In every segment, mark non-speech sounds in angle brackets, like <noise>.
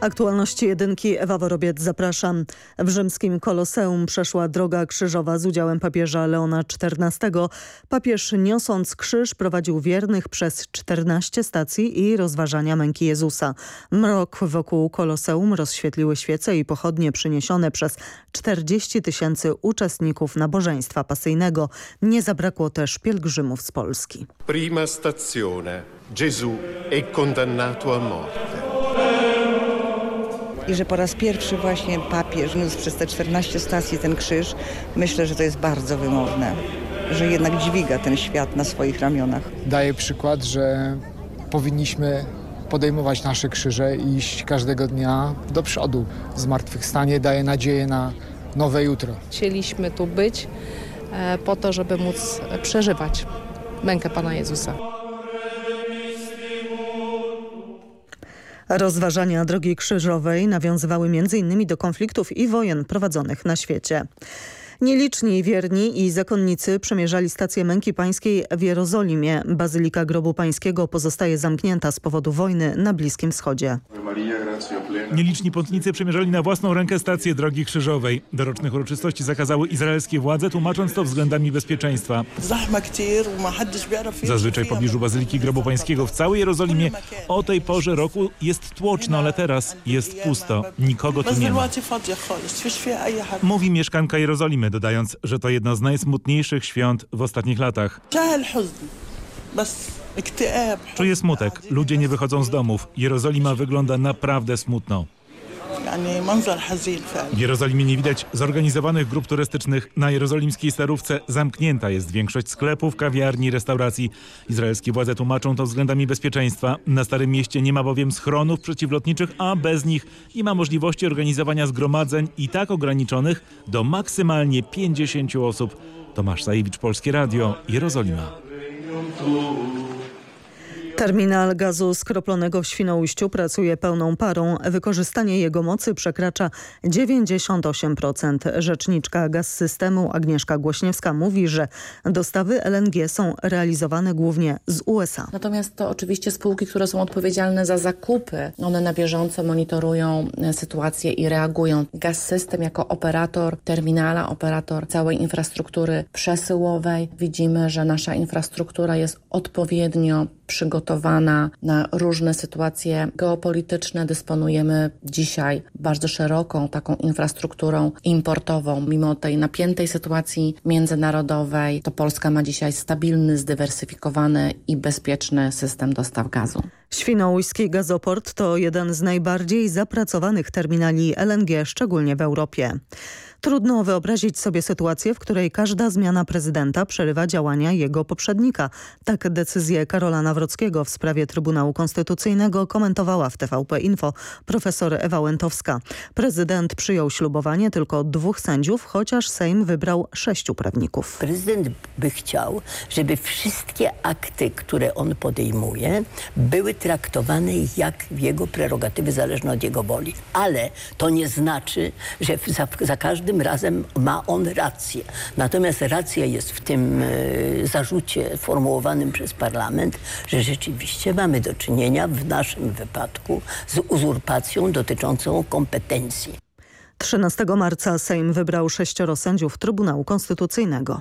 Aktualności jedynki Ewa Worobiec zapraszam. W rzymskim Koloseum przeszła droga krzyżowa z udziałem papieża Leona XIV. Papież niosąc krzyż prowadził wiernych przez 14 stacji i rozważania męki Jezusa. Mrok wokół Koloseum rozświetliły świece i pochodnie przyniesione przez 40 tysięcy uczestników nabożeństwa pasyjnego. Nie zabrakło też pielgrzymów z Polski. Prima stazione. Gesù è condannato a morte i że po raz pierwszy właśnie papież niósł przez te 14 stacji ten krzyż, myślę, że to jest bardzo wymowne, że jednak dźwiga ten świat na swoich ramionach. Daje przykład, że powinniśmy podejmować nasze krzyże i iść każdego dnia do przodu. Zmartwychwstanie daje nadzieję na nowe jutro. Chcieliśmy tu być e, po to, żeby móc przeżywać mękę Pana Jezusa. Rozważania drogi krzyżowej nawiązywały m.in. do konfliktów i wojen prowadzonych na świecie. Nieliczni wierni i zakonnicy przemierzali stację Męki Pańskiej w Jerozolimie. Bazylika Grobu Pańskiego pozostaje zamknięta z powodu wojny na Bliskim Wschodzie. Nieliczni pątnicy przemierzali na własną rękę stację Drogi Krzyżowej. Dorocznych uroczystości zakazały izraelskie władze, tłumacząc to względami bezpieczeństwa. Zazwyczaj w pobliżu Bazyliki Grobu Pańskiego w całej Jerozolimie o tej porze roku jest tłoczno, ale teraz jest pusto. Nikogo tu nie ma. Mówi mieszkanka Jerozolimy, dodając, że to jedno z najsmutniejszych świąt w ostatnich latach. Czuję smutek. Ludzie nie wychodzą z domów. Jerozolima wygląda naprawdę smutno. W Jerozolimie nie widać zorganizowanych grup turystycznych. Na jerozolimskiej starówce zamknięta jest większość sklepów, kawiarni, restauracji. Izraelskie władze tłumaczą to względami bezpieczeństwa. Na Starym Mieście nie ma bowiem schronów przeciwlotniczych, a bez nich nie ma możliwości organizowania zgromadzeń i tak ograniczonych do maksymalnie 50 osób. Tomasz Sajewicz, Polskie Radio, Jerozolima. Terminal gazu skroplonego w Świnoujściu pracuje pełną parą. Wykorzystanie jego mocy przekracza 98%. Rzeczniczka gaz systemu Agnieszka Głośniewska mówi, że dostawy LNG są realizowane głównie z USA. Natomiast to oczywiście spółki, które są odpowiedzialne za zakupy, one na bieżąco monitorują e, sytuację i reagują. Gaz system jako operator terminala, operator całej infrastruktury przesyłowej. Widzimy, że nasza infrastruktura jest odpowiednio przygotowana na różne sytuacje geopolityczne. Dysponujemy dzisiaj bardzo szeroką taką infrastrukturą importową. Mimo tej napiętej sytuacji międzynarodowej, to Polska ma dzisiaj stabilny, zdywersyfikowany i bezpieczny system dostaw gazu. Świnoujski gazoport to jeden z najbardziej zapracowanych terminali LNG, szczególnie w Europie. Trudno wyobrazić sobie sytuację, w której każda zmiana prezydenta przerywa działania jego poprzednika. Tak decyzję Karola Nawrockiego w sprawie Trybunału Konstytucyjnego komentowała w TVP Info profesor Ewa Łętowska. Prezydent przyjął ślubowanie tylko dwóch sędziów, chociaż Sejm wybrał sześciu prawników. Prezydent by chciał, żeby wszystkie akty, które on podejmuje, były traktowane jak jego prerogatywy zależne od jego woli. Ale to nie znaczy, że za, za każdym każdym razem ma on rację. Natomiast racja jest w tym e, zarzucie formułowanym przez parlament, że rzeczywiście mamy do czynienia w naszym wypadku z uzurpacją dotyczącą kompetencji. 13 marca Sejm wybrał sześcioro sędziów Trybunału Konstytucyjnego.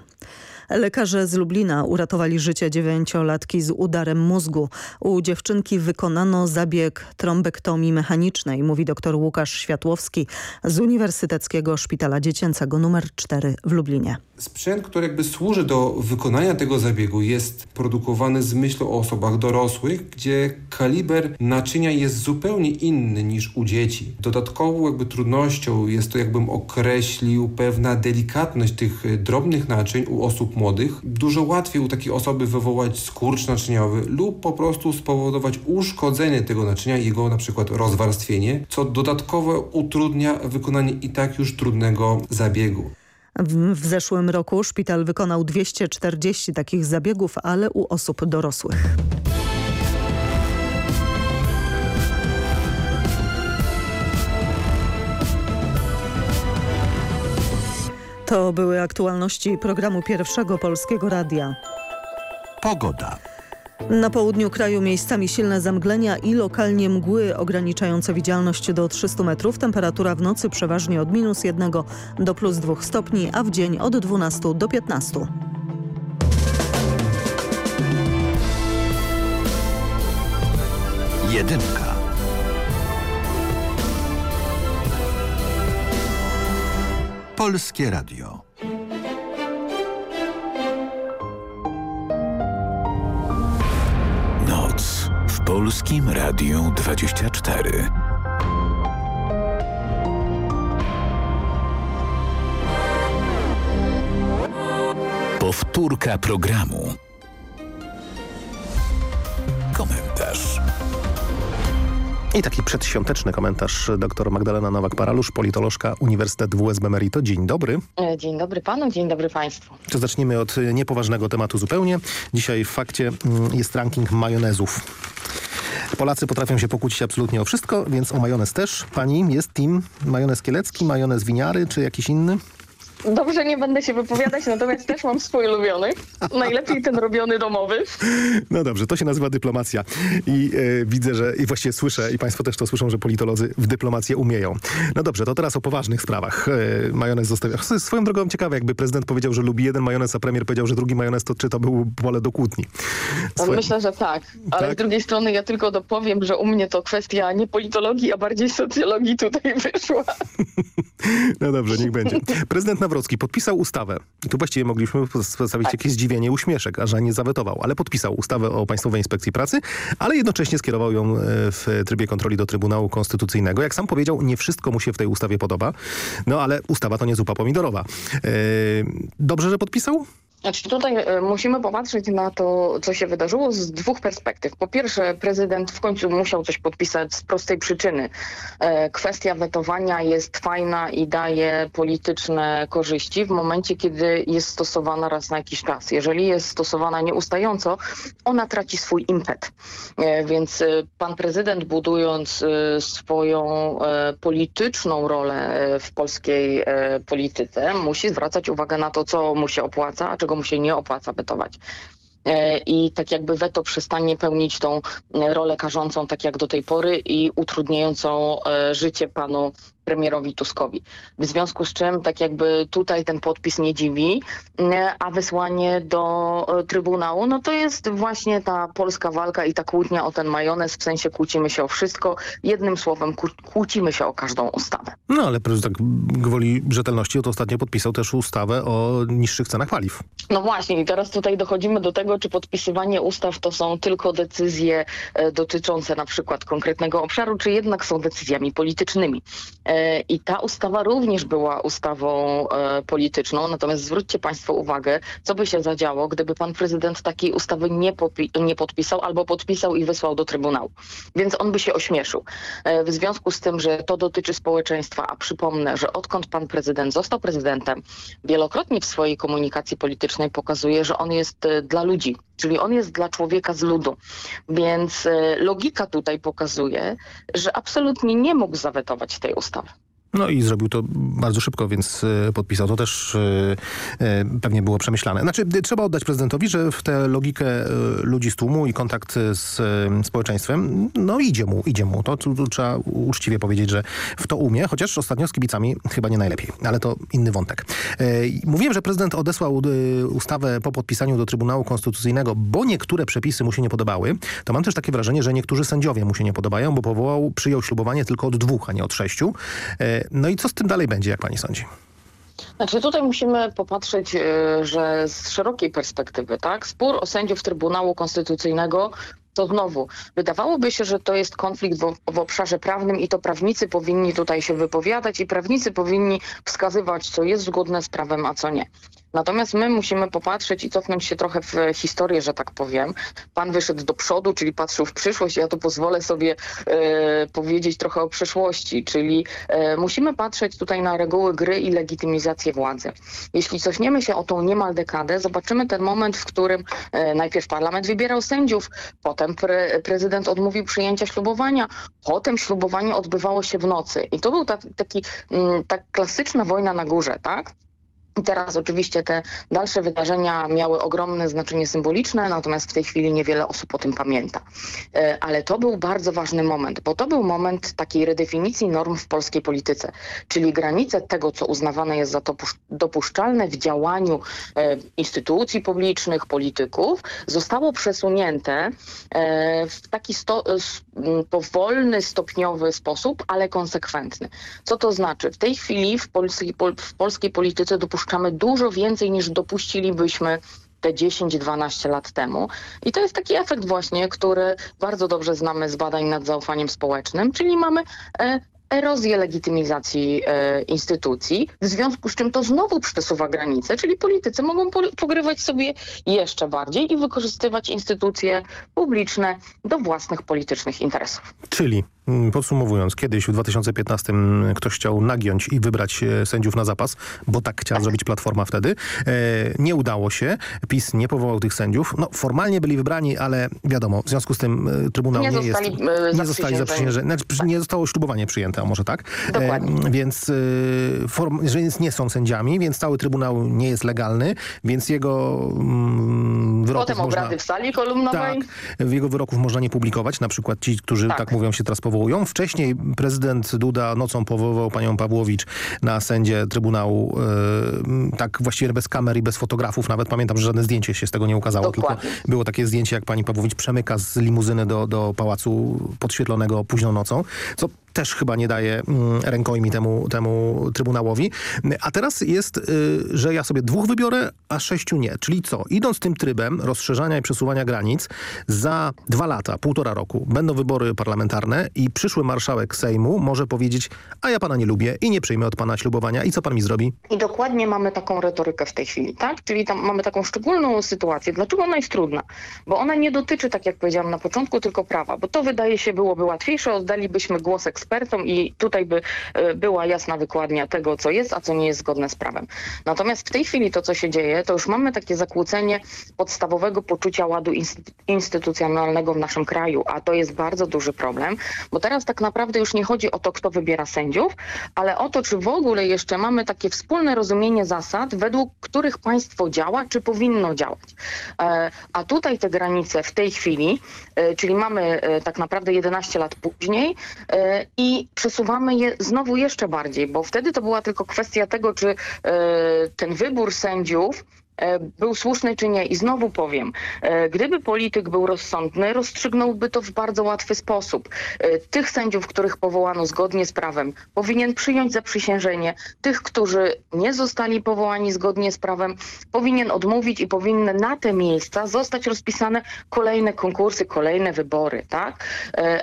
Lekarze z Lublina uratowali życie dziewięciolatki z udarem mózgu. U dziewczynki wykonano zabieg trombektomii mechanicznej, mówi dr Łukasz Światłowski z Uniwersyteckiego Szpitala Dziecięcego nr 4 w Lublinie. Sprzęt, który jakby służy do wykonania tego zabiegu jest produkowany z myślą o osobach dorosłych, gdzie kaliber naczynia jest zupełnie inny niż u dzieci. Dodatkową jakby trudnością jest to, jakbym określił, pewna delikatność tych drobnych naczyń u osób młodych. Dużo łatwiej u takiej osoby wywołać skurcz naczyniowy lub po prostu spowodować uszkodzenie tego naczynia, jego na przykład rozwarstwienie, co dodatkowo utrudnia wykonanie i tak już trudnego zabiegu. W, zeszłym roku szpital wykonał 240 takich zabiegów, ale u osób dorosłych. To były aktualności programu Pierwszego Polskiego Radia. Pogoda. Na południu kraju miejscami silne zamglenia i lokalnie mgły ograniczające widzialność do 300 metrów. Temperatura w nocy przeważnie od minus 1 do plus 2 stopni, a w dzień od 12 do 15. Jedynka. Polskie Radio. Noc w Polskim Radiu 24. Powtórka programu. I taki przedświąteczny komentarz dr Magdalena Nowak-Paralusz, politolożka Uniwersytet WSB Merito. Dzień dobry. E, dzień dobry panu, dzień dobry państwu. To zacznijmy od niepoważnego tematu zupełnie. Dzisiaj w fakcie mm, jest ranking majonezów. Polacy potrafią się pokłócić absolutnie o wszystko, więc o majonez też. Pani jest team majonez kielecki, majonez winiary czy jakiś inny? Dobrze, nie będę się wypowiadać, natomiast też mam swój ulubiony. Najlepiej ten robiony domowy. No dobrze, to się nazywa dyplomacja. I e, widzę, że i właściwie słyszę, i państwo też to słyszą, że politolodzy w dyplomację umieją. No dobrze, to teraz o poważnych sprawach. E, majonez zostawia. Swoją drogą ciekawe, jakby prezydent powiedział, że lubi jeden majonez, a premier powiedział, że drugi majonez, to czy to był pole do kłótni? Swoje... Myślę, że tak. Ale tak? z drugiej strony ja tylko dopowiem, że u mnie to kwestia nie politologii, a bardziej socjologii tutaj wyszła. <laughs> no dobrze, niech będzie. Prezydent Nawrocki podpisał ustawę. I tu właściwie mogliśmy przedstawić tak. jakieś zdziwienie, uśmieszek, a że nie zawetował, ale podpisał ustawę o Państwowej Inspekcji Pracy, ale jednocześnie skierował ją e, w trybie kontroli do Trybunału Konstytucyjnego. Jak sam powiedział, nie wszystko mu się w tej ustawie podoba, no ale ustawa to nie zupa pomidorowa. E, dobrze, że podpisał? Znaczy tutaj e, musimy popatrzeć na to, co się wydarzyło z dwóch perspektyw. Po pierwsze, prezydent w końcu musiał coś podpisać z prostej przyczyny. E, kwestia wetowania jest fajna i daje polityczne korzyści w momencie, kiedy jest stosowana raz na jakiś czas. Jeżeli jest stosowana nieustająco, ona traci swój impet. E, więc pan prezydent budując swoją polityczną rolę w polskiej polityce musi zwracać uwagę na to, co mu się opłaca, a czego mu się nie opłaca wetować e, i tak jakby weto przestanie pełnić tą rolę karzącą tak jak do tej pory i utrudniającą e, życie panu premierowi Tuskowi. W związku z czym tak jakby tutaj ten podpis nie dziwi, a wysłanie do e, Trybunału, no to jest właśnie ta polska walka i ta kłótnia o ten majonez, w sensie kłócimy się o wszystko, jednym słowem kłócimy się o każdą ustawę. No ale prezydent tak gwoli rzetelności to ostatnio podpisał też ustawę o niższych cenach paliw. No właśnie i teraz tutaj dochodzimy do tego, czy podpisywanie ustaw to są tylko decyzje e, dotyczące na przykład konkretnego obszaru, czy jednak są decyzjami politycznymi. I ta ustawa również była ustawą e, polityczną, natomiast zwróćcie Państwo uwagę, co by się zadziało, gdyby pan prezydent takiej ustawy nie, nie podpisał albo podpisał i wysłał do Trybunału. Więc on by się ośmieszył. E, w związku z tym, że to dotyczy społeczeństwa, a przypomnę, że odkąd pan prezydent został prezydentem, wielokrotnie w swojej komunikacji politycznej pokazuje, że on jest e, dla ludzi, czyli on jest dla człowieka z ludu. Więc logika tutaj pokazuje, że absolutnie nie mógł zawetować tej ustawy. No i zrobił to bardzo szybko, więc e, podpisał. To też e, e, pewnie było przemyślane. Znaczy, trzeba oddać prezydentowi, że w tę logikę ludzi z tłumu i kontakt z społeczeństwem, no idzie mu, idzie mu. To, to, trzeba uczciwie powiedzieć, że w to umie, chociaż ostatnio z kibicami chyba nie najlepiej. Ale to inny wątek. Mówiłem, że prezydent odesłał ustawę po podpisaniu do Trybunału Konstytucyjnego, bo niektóre przepisy mu się nie podobały. To mam też takie wrażenie, że niektórzy sędziowie mu się nie podobają, bo powołał, przyjął ślubowanie tylko od dwóch, a nie od sześciu. No i co z tym dalej będzie, jak pani sądzi? Znaczy tutaj musimy popatrzeć, e, że z szerokiej perspektywy, tak? Spór o sędziów Trybunału Konstytucyjnego to znowu wydawałoby się, że to jest konflikt w, w, obszarze prawnym i to prawnicy powinni tutaj się wypowiadać i prawnicy powinni wskazywać, co jest zgodne z prawem, a co nie. Natomiast my musimy popatrzeć i cofnąć się trochę w historię, że tak powiem. Pan wyszedł do przodu, czyli patrzył w przyszłość. Ja tu pozwolę sobie e, powiedzieć trochę o przeszłości, czyli e, musimy patrzeć tutaj na reguły gry i legitymizację władzy. Jeśli cofniemy się o tą niemal dekadę, zobaczymy ten moment, w którym e, najpierw parlament wybierał sędziów, potem pre, prezydent odmówił przyjęcia ślubowania, potem ślubowanie odbywało się w nocy. I to był ta, taki, m, mm, ta klasyczna wojna na górze, tak? Teraz oczywiście te dalsze wydarzenia miały ogromne znaczenie symboliczne, natomiast w tej chwili niewiele osób o tym pamięta. E, ale to był bardzo ważny moment, bo to był moment takiej redefinicji norm w polskiej polityce, czyli granice tego, co uznawane jest za dopuszczalne w działaniu e, instytucji publicznych, polityków, zostało przesunięte e, w taki sto, powolny, stopniowy sposób, ale konsekwentny. Co to znaczy? W tej chwili w polskiej, w polskiej polityce dopuszczamy dużo więcej niż dopuścilibyśmy te 10-12 lat temu. I to jest taki efekt właśnie, który bardzo dobrze znamy z badań nad zaufaniem społecznym, czyli mamy e, erozję legitymizacji e, instytucji, w związku z czym to znowu przesuwa granice, czyli politycy mogą po, pogrywać sobie jeszcze bardziej i wykorzystywać instytucje publiczne do własnych politycznych interesów. Czyli podsumowując, kiedyś w 2015 ktoś chciał nagiąć i wybrać e, sędziów na zapas, bo tak chciała zrobić Platforma wtedy. E, nie udało się. PiS nie powołał tych sędziów. No, formalnie byli wybrani, ale wiadomo, w związku z tym e, Trybunał nie, nie zostali, jest... Nie zostali zaprzysiężeni. Znaczy, nie zostało ślubowanie przyjęte, a może tak. Dokładnie. Więc, form, że nie są sędziami, więc cały Trybunał nie jest legalny, więc jego mm, wyroków Potem można... obrady w sali kolumnowej. Tak, jego wyroków można nie publikować, na przykład ci, którzy tak, tak mówią się teraz powołują. Wcześniej prezydent Duda nocą powoływał panią Pawłowicz na sędzie Trybunału yy, tak właściwie bez kamer i bez fotografów. Nawet pamiętam, że żadne zdjęcie się z tego nie ukazało. Dokładnie. Tylko było takie zdjęcie, jak pani Pawłowicz przemyka z limuzyny do, do pałacu podświetlonego późną nocą. Co też chyba nie daje mm, rękojmi temu, temu Trybunałowi. A teraz jest, y, że ja sobie dwóch wybiorę, a sześciu nie. Czyli co? Idąc tym trybem rozszerzania i przesuwania granic, za dwa lata, półtora roku będą wybory parlamentarne i przyszły marszałek Sejmu może powiedzieć, a ja pana nie lubię i nie przyjmę od pana ślubowania i co pan mi zrobi? I dokładnie mamy taką retorykę w tej chwili, tak? Czyli tam mamy taką szczególną sytuację. Dlaczego ona jest trudna? Bo ona nie dotyczy, tak jak powiedziałam na początku, tylko prawa, bo to wydaje się byłoby łatwiejsze, oddalibyśmy głos ekspertów, ekspertom i tutaj by e, była jasna wykładnia tego, co jest, a co nie jest zgodne z prawem. Natomiast w tej chwili to, co się dzieje, to już mamy takie zakłócenie podstawowego poczucia ładu instytucjonalnego w naszym kraju, a to jest bardzo duży problem, bo teraz tak naprawdę już nie chodzi o to, kto wybiera sędziów, ale o to, czy w ogóle jeszcze mamy takie wspólne rozumienie zasad, według których państwo działa, czy powinno działać. E, a tutaj te granice w tej chwili, e, czyli mamy tak naprawdę 11 lat później i przesuwamy je znowu jeszcze bardziej, bo wtedy to była tylko kwestia tego, czy e, ten wybór sędziów był słuszny czy nie. I znowu powiem, e, gdyby polityk był rozsądny, rozstrzygnąłby to w bardzo łatwy sposób. E, tych sędziów, których powołano zgodnie z prawem, powinien przyjąć zaprzysiężenie. Tych, którzy nie zostali powołani zgodnie z prawem, powinien odmówić i powinny na te miejsca zostać rozpisane kolejne konkursy, kolejne wybory. tak?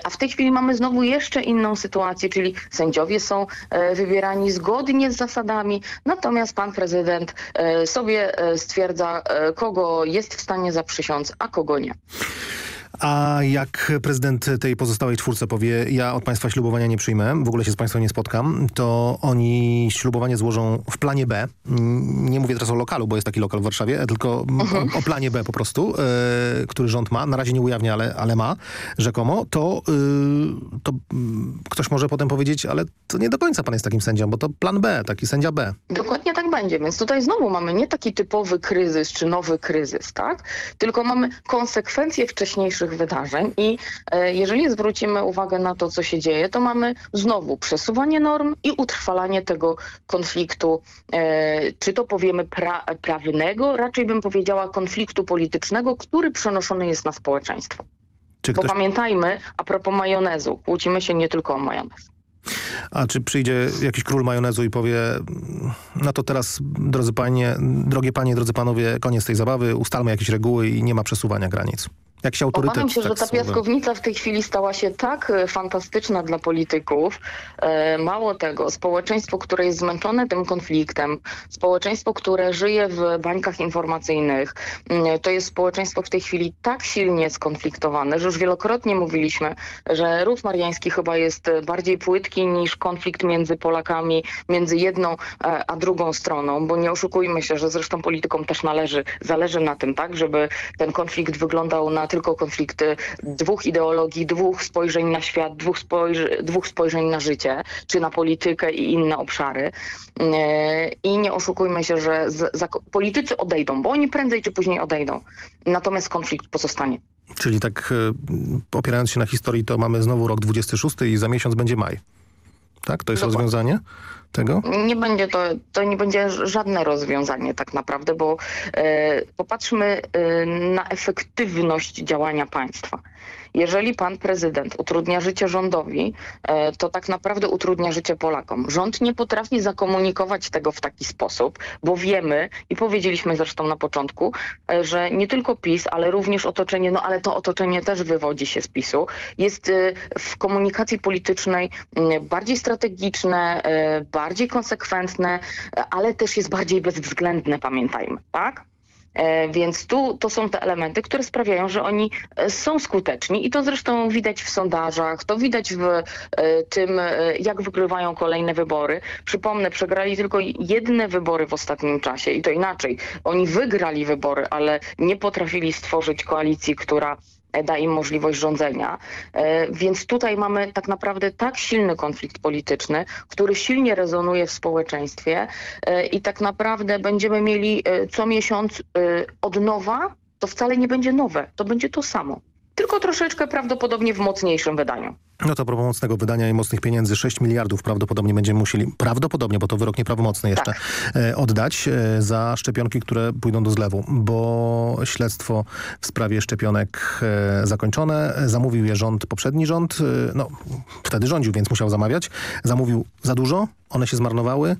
A w tej chwili mamy znowu jeszcze inną sytuację, czyli sędziowie są wybierani zgodnie z zasadami, natomiast pan prezydent sobie stwierdza, e, kogo jest w stanie zaprzysiąc, a kogo nie. A jak prezydent tej pozostałej czwórce powie, ja od państwa ślubowania nie przyjmę, w ogóle się z państwem nie spotkam, to oni ślubowanie złożą w planie B. Nie mówię teraz o lokalu, bo jest taki lokal w Warszawie, tylko o, mhm. o, planie B po prostu, e, który rząd ma. Na razie nie ujawnia, ale, ale ma rzekomo. To, y, to ktoś może potem powiedzieć, ale to nie do końca pan jest takim sędzią, bo to plan B, taki sędzia B. Dokładnie tak będzie, więc tutaj znowu mamy nie taki typowy kryzys czy nowy kryzys, tak? Tylko mamy konsekwencje wydarzeń i e, jeżeli zwrócimy uwagę na to, co się dzieje, to mamy znowu przesuwanie norm i utrwalanie tego konfliktu, e, czy to powiemy pra prawnego, raczej bym powiedziała konfliktu politycznego, który przenoszony jest na społeczeństwo. Czy Bo pamiętajmy, a propos majonezu, kłócimy się nie tylko o majonez. A czy przyjdzie jakiś król majonezu i powie, no to teraz, drodzy panie, drogie panie, drodzy panowie, koniec tej zabawy, ustalmy jakieś reguły i nie ma przesuwania granic jakiś autorytet. Obawiam się, tak że ta piaskownica w tej chwili stała się tak e, fantastyczna dla polityków. E, mało tego, społeczeństwo, które jest zmęczone tym konfliktem, społeczeństwo, które żyje w bańkach informacyjnych, mm, to jest społeczeństwo w tej chwili tak silnie skonfliktowane, że już wielokrotnie mówiliśmy, że ród mariański chyba jest bardziej płytki niż konflikt między Polakami, między jedną e, a drugą stroną, bo nie oszukujmy się, że zresztą politykom też należy, zależy na tym, tak, żeby ten konflikt wyglądał na tylko konflikty dwóch ideologii, dwóch spojrzeń na świat, dwóch, spojrzy, dwóch spojrzeń na życie, czy na politykę i inne obszary. E, I nie oszukujmy się, że politycy odejdą, bo oni prędzej czy później odejdą. Natomiast konflikt pozostanie. Czyli tak e, opierając się na historii, to mamy znowu rok 26 i za miesiąc będzie maj. Tak? To jest Dokładnie. rozwiązanie tego? Nie będzie to, to nie będzie żadne rozwiązanie tak naprawdę, bo e, popatrzmy e, na efektywność działania państwa. Jeżeli pan prezydent utrudnia życie rządowi, e, to tak naprawdę utrudnia życie Polakom. Rząd nie potrafi zakomunikować tego w taki sposób, bo wiemy i powiedzieliśmy zresztą na początku, e, że nie tylko PiS, ale również otoczenie, no ale to otoczenie też wywodzi się z PiSu, jest e, w komunikacji politycznej bardziej strategiczne, bardziej konsekwentne, ale też jest bardziej bezwzględne, pamiętajmy, tak? E, Więc tu to są te elementy, które sprawiają, że oni e, są skuteczni i to zresztą widać w sondażach, to widać w e, tym, jak wygrywają kolejne wybory. Przypomnę, przegrali tylko jedne wybory w ostatnim czasie i to inaczej. Oni wygrali wybory, ale nie potrafili stworzyć koalicji, która da im możliwość rządzenia. E, Więc tutaj mamy tak naprawdę tak silny konflikt polityczny, który silnie rezonuje w społeczeństwie e, i tak naprawdę będziemy mieli e, co miesiąc od nowa, to wcale nie będzie nowe, to będzie to samo. Tylko troszeczkę prawdopodobnie w mocniejszym wydaniu. No to propos mocnego wydania i mocnych pieniędzy 6 miliardów prawdopodobnie będziemy musieli, prawdopodobnie, bo to wyrok nieprawomocny jeszcze, e, oddać e, za szczepionki, które pójdą do zlewu, bo śledztwo w sprawie szczepionek e, zakończone. Zamówił je rząd, poprzedni rząd, no wtedy rządził, więc musiał zamawiać. Zamówił za dużo, one się zmarnowały,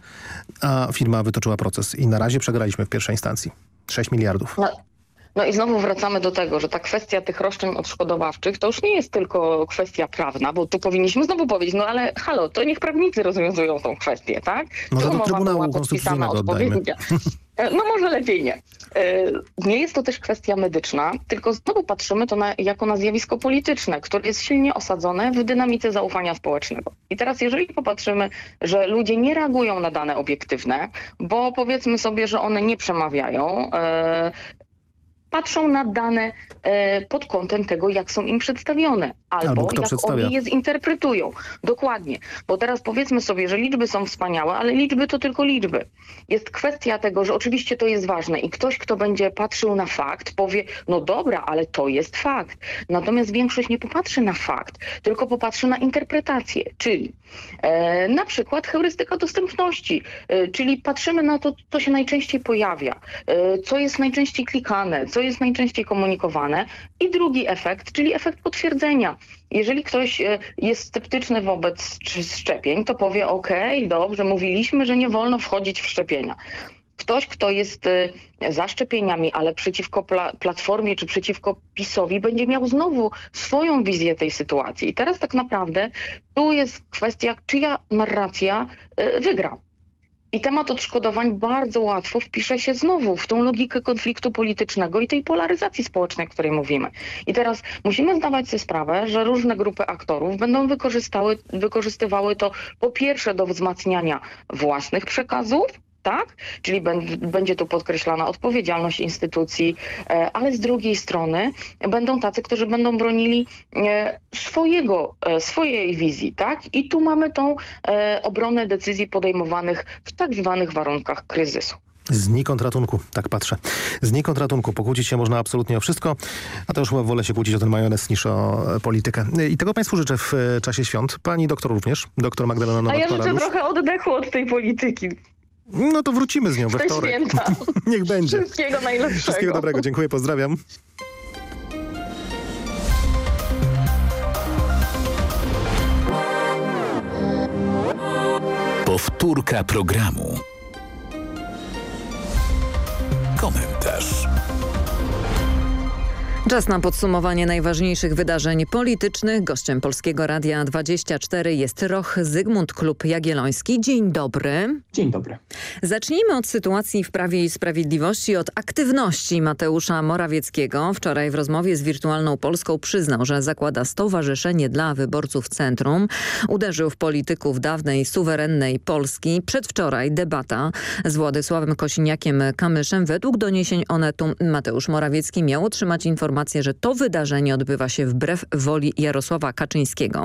a firma wytoczyła proces i na razie przegraliśmy w pierwszej instancji. 6 miliardów. No. No i znowu wracamy do tego, że ta kwestia tych roszczeń odszkodowawczych to już nie jest tylko kwestia prawna, bo tu powinniśmy znowu powiedzieć, no ale halo, to niech prawnicy rozwiązują tą kwestię, tak? Może do Trybunału była podpisana Konstytucyjnego oddajmy. E, No może lepiej nie. E, Nie jest to też kwestia medyczna, tylko znowu patrzymy to na, jako na zjawisko polityczne, które jest silnie osadzone w dynamice zaufania społecznego. I teraz jeżeli popatrzymy, że ludzie nie reagują na dane obiektywne, bo powiedzmy sobie, że one nie przemawiają, e, patrzą na dane e, pod kątem tego, jak są im przedstawione, albo, Albo jak przedstawia. oni je zinterpretują. Dokładnie. Bo teraz powiedzmy sobie, że liczby są wspaniałe, ale liczby to tylko liczby. Jest kwestia tego, że oczywiście to jest ważne i ktoś, kto będzie patrzył na fakt, powie, no dobra, ale to jest fakt. Natomiast większość nie popatrzy na fakt, tylko popatrzy na interpretację, czyli e, na przykład heurystyka dostępności, e, czyli patrzymy na to, co się najczęściej pojawia, e, co jest najczęściej klikane, co jest najczęściej komunikowane i drugi efekt, czyli efekt potwierdzenia. Jeżeli ktoś e, jest sceptyczny wobec szczepień, to powie ok, dobrze, mówiliśmy, że nie wolno wchodzić w szczepienia. Ktoś, kto jest e, za szczepieniami, ale przeciwko pla Platformie czy przeciwko PiSowi, będzie miał znowu swoją wizję tej sytuacji. I teraz tak naprawdę tu jest kwestia, czyja narracja e, wygra. I temat odszkodowań bardzo łatwo wpisze się znowu w tą logikę konfliktu politycznego i tej polaryzacji społecznej, o której mówimy. I teraz musimy zdawać sobie sprawę, że różne grupy aktorów będą wykorzystywały to po pierwsze do wzmacniania własnych przekazów, tak? Czyli bę- będzie tu podkreślana odpowiedzialność instytucji, e, ale z drugiej strony będą tacy, którzy będą bronili e, swojego, e, swojej wizji, tak? I tu mamy tą obronę decyzji podejmowanych w tak zwanych warunkach kryzysu. Znikąd ratunku, tak patrzę. Znikąd ratunku. Pokłócić się można absolutnie o wszystko, a to już chyba wolę się kłócić o ten majonez niż o politykę. I tego Państwu życzę w czasie świąt. Pani doktor również, doktor Magdalena A ja życzę trochę oddechu od tej polityki. No to wrócimy z nią we wtorek. święta. <laughs> Niech będzie. Wszystkiego najlepszego. Wszystkiego dobrego. Dziękuję, pozdrawiam. Powtórka programu. Komentarz. Czas na podsumowanie najważniejszych wydarzeń politycznych. Gościem Polskiego Radia 24 jest Roch Zygmunt Klub Jagielloński. Dzień dobry. Dzień dobry. Zacznijmy od sytuacji w Prawie i Sprawiedliwości, od aktywności Mateusza Morawieckiego. Wczoraj w rozmowie z Wirtualną Polską przyznał, że zakłada stowarzyszenie dla wyborców Centrum. Uderzył w polityków dawnej, suwerennej Polski. Przedwczoraj debata z Władysławem Kosiniakiem-Kamyszem. Według doniesień Onetu Mateusz Morawiecki miał otrzymać informację informację, że to wydarzenie odbywa się wbrew woli Jarosława Kaczyńskiego.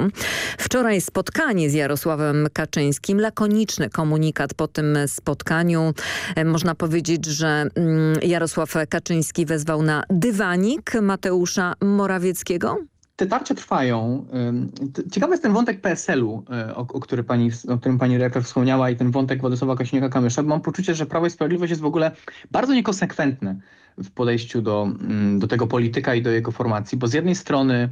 Wczoraj spotkanie z Jarosławem Kaczyńskim, lakoniczny komunikat po tym spotkaniu. E, można powiedzieć, że mm, Jarosław Kaczyński wezwał na dywanik Mateusza Morawieckiego? Te tarcze trwają. Ciekawy jest ten wątek PSL-u, e, o, o, który pani, o którym pani rektor wspomniała i ten wątek Władysława Kośniaka-Kamysza. Mam poczucie, że Prawo i Sprawiedliwość jest w ogóle bardzo niekonsekwentne w podejściu do, mm, do tego polityka i do jego formacji, bo z jednej strony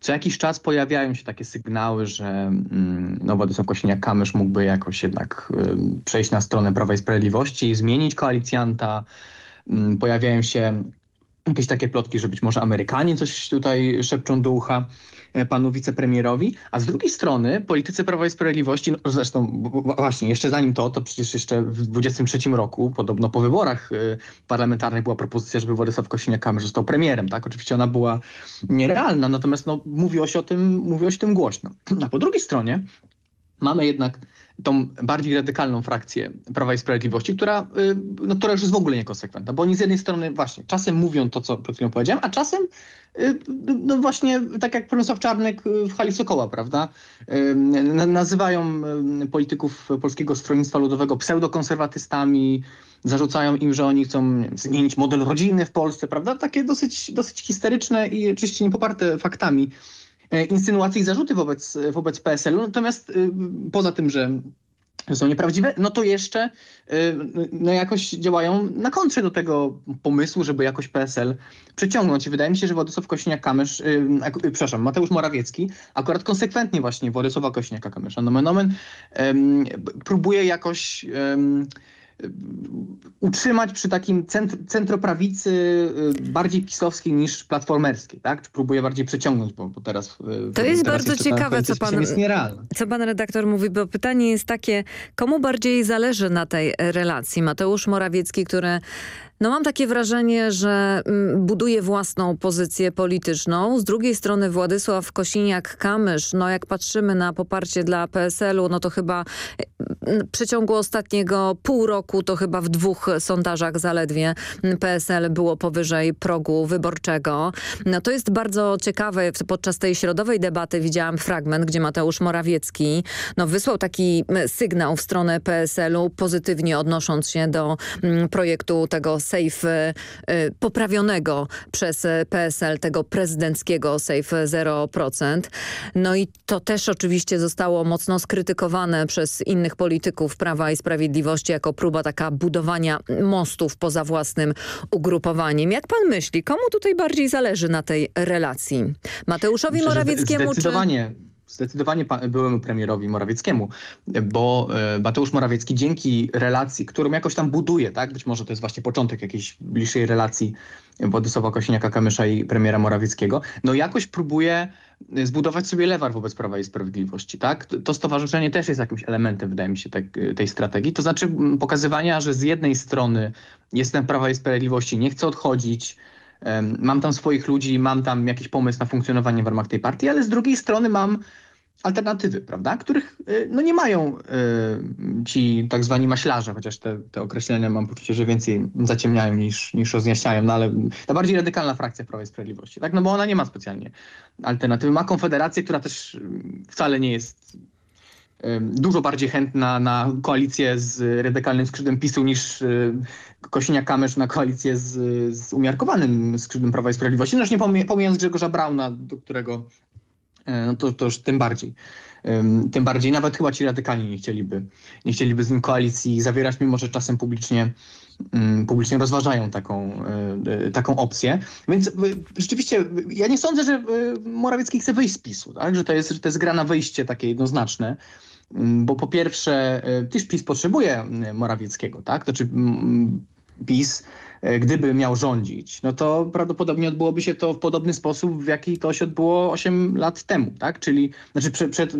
co jakiś czas pojawiają się takie sygnały, że mm, no, Władysław Kosiniak-Kamysz mógłby jakoś jednak przejść na stronę Prawa i Sprawiedliwości, zmienić koalicjanta. Mm, pojawiają się jakieś takie plotki, że być może Amerykanie coś tutaj szepczą do ucha e, panu wicepremierowi, a z drugiej strony politycy Prawa i Sprawiedliwości, no zresztą właśnie jeszcze zanim to, to przecież jeszcze w 23 roku, podobno po wyborach y, parlamentarnych była propozycja, żeby Władysław Kosiniak-Kamysz został premierem, tak? Oczywiście ona była nierealna, natomiast no, mówiło, się o tym, mówiło się o tym głośno. <clears throat> A po drugiej stronie mamy jednak tą bardziej radykalną frakcję Prawa i Sprawiedliwości, która, y, no, która już jest w ogóle niekonsekwentna, bo oni z jednej strony właśnie czasem mówią to, co przed chwilą powiedziałem, a czasem y, no właśnie tak jak Przemysław Czarnek w hali Sokoła, prawda, y, nazywają polityków Polskiego Stronnictwa Ludowego pseudokonserwatystami, zarzucają im, że oni chcą zmienić model rodziny w Polsce, prawda, takie dosyć, dosyć histeryczne i oczywiście niepoparte faktami insynuacje i zarzuty wobec, wobec PSL-u. Natomiast y, poza tym, że są nieprawdziwe, no to jeszcze y, no jakoś działają na kontrze do tego pomysłu, żeby jakoś PSL przyciągnąć. I wydaje mi się, że Władysław Kośniak-Kamysz, yy, przepraszam, Mateusz Morawiecki akurat konsekwentnie właśnie Władysława Kośniaka-Kamysza, nomen omen, próbuje jakoś utrzymać przy takim centr, centroprawicy y, bardziej pisowskiej niż platformerskiej, tak? Czy próbuje bardziej przeciągnąć, bo, bo teraz... Y, to jest teraz bardzo ciekawe, co pan, co pan redaktor mówi, bo pytanie jest takie, komu bardziej zależy na tej relacji? Mateusz Morawiecki, który no mam takie wrażenie, że mm, buduje własną pozycję polityczną. Z drugiej strony Władysław Kosiniak-Kamysz, no jak patrzymy na poparcie dla PSL-u, no to chyba mm, w przeciągu ostatniego pół roku to chyba w dwóch sondażach zaledwie PSL było powyżej progu wyborczego. No to jest bardzo ciekawe. Podczas tej środowej debaty widziałam fragment, gdzie Mateusz Morawiecki no, wysłał taki sygnał w stronę PSL-u, pozytywnie odnosząc się do projektu tego safe y, poprawionego przez PSL, tego prezydenckiego safe 0%. No i to też oczywiście zostało mocno skrytykowane przez innych polityków Prawa i Sprawiedliwości jako próba taka budowania mostów poza własnym ugrupowaniem. Jak pan myśli, komu tutaj bardziej zależy na tej relacji? Mateuszowi Myślę, Morawieckiemu zdecydowanie. czy zdecydowanie byłemu premierowi Morawieckiemu, bo e, Mateusz Morawiecki dzięki relacji, którą jakoś tam buduje, tak, być może to jest właśnie początek jakiejś bliższej relacji Władysława Kosiniaka-Kamysza i premiera Morawieckiego, no jakoś próbuje zbudować sobie lewar wobec Prawa i Sprawiedliwości, tak? To stowarzyszenie też jest jakimś elementem, wydaje mi się, tak, tej strategii, to znaczy pokazywania, że z jednej strony jestem Prawa i Sprawiedliwości, nie chcę odchodzić, mam tam swoich ludzi, mam tam jakiś pomysł na funkcjonowanie w ramach tej partii, ale z drugiej strony mam alternatywy, prawda, których y, no, nie mają y, ci tak zwani maślarze, chociaż te, te określenia mam poczucie, że więcej zaciemniają niż, niż rozjaśniają, no ale ta bardziej radykalna frakcja Prawa i Sprawiedliwości, tak, no bo ona nie ma specjalnie alternatywy. Ma Konfederację, która też y, wcale nie jest dużo bardziej chętna na koalicję z radykalnym skrzydłem PiSu niż Kosiniak-Kamysz na koalicję z, z umiarkowanym skrzydłem Prawa i Sprawiedliwości. Już nie pomijając Grzegorza Brauna, do którego e, no to, to już tym bardziej. Tym bardziej nawet chyba ci radykalni nie chcieliby, nie chcieliby z nim koalicji zawierać, mimo że czasem publicznie publicznie rozważają taką, e, taką opcję. Więc e, rzeczywiście ja nie sądzę, że Morawiecki chce wyjść z PiSu, tak? że, to jest, że to jest gra na wyjście takie jednoznaczne. Mm, bo po pierwsze e, też PiS potrzebuje mm, Morawieckiego, tak? To czy mm, PiS e, gdyby miał rządzić, no to prawdopodobnie odbyłoby się to w podobny sposób, w jaki to się odbyło 8 lat temu, tak? Czyli, znaczy przed, przed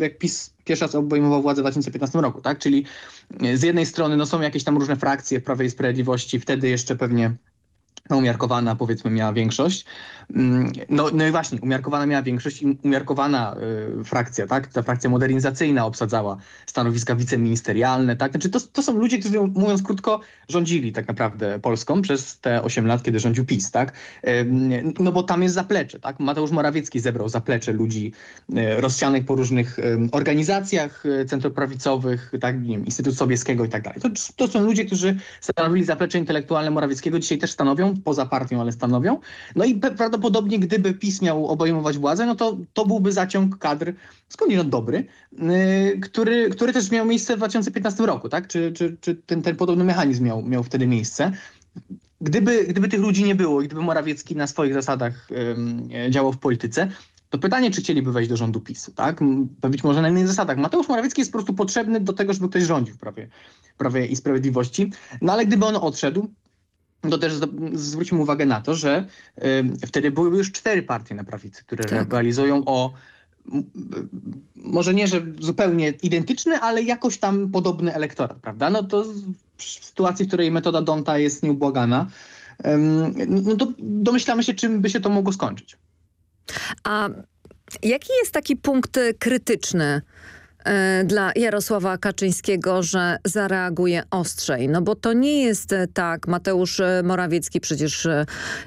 jak PiS pierwszy raz obejmował władzę w 2015 roku, tak? Czyli e, z jednej strony no są jakieś tam różne frakcje w Prawie i Sprawiedliwości, wtedy jeszcze pewnie umiarkowana powiedzmy miała większość. Mm, No, no i właśnie, umiarkowana miała większość i umiarkowana y, frakcja, tak? Ta frakcja modernizacyjna obsadzała stanowiska wiceministerialne, tak? Znaczy to, to są ludzie, którzy mówiąc krótko rządzili tak naprawdę Polską przez te 8 lat, kiedy rządził PiS, tak? Ym, No bo tam jest zaplecze, tak? Mateusz Morawiecki zebrał zaplecze ludzi y, rozsianych po różnych organizacjach y, centroprawicowych, tak? Nie wiem, Instytut Sobieskiego i tak dalej. To, to są ludzie, którzy stanowili zaplecze intelektualne Morawieckiego, dzisiaj też stanowią, poza partią, ale stanowią. No i prawdopodobnie gdyby PiS miał obejmować władzę, no to to byłby zaciąg kadr skądinąd dobry, yy, który, który też miał miejsce w 2015 roku, tak? Czy, czy, czy ten, ten podobny mechanizm miał, miał wtedy miejsce. Gdyby, gdyby tych ludzi nie było i gdyby Morawiecki na swoich zasadach ym, działał w polityce, to pytanie, czy chcieliby wejść do rządu PiSu, tak? Być może na innych zasadach. Mateusz Morawiecki jest po prostu potrzebny do tego, żeby ktoś rządził w Prawie, prawie i Sprawiedliwości. No ale gdyby on odszedł, to też zwróćmy uwagę na to, że y, wtedy były już cztery partie na prawicy, które Tak. rywalizują o może nie, że zupełnie identyczny, ale jakoś tam podobny elektorat, prawda? No to w sytuacji, w której metoda Donta jest nieubłagana, no to domyślamy się, czym by się to mogło skończyć. A jaki jest taki punkt y, krytyczny dla Jarosława Kaczyńskiego, że zareaguje ostrzej? No bo to nie jest y, tak. Mateusz y, Morawiecki przecież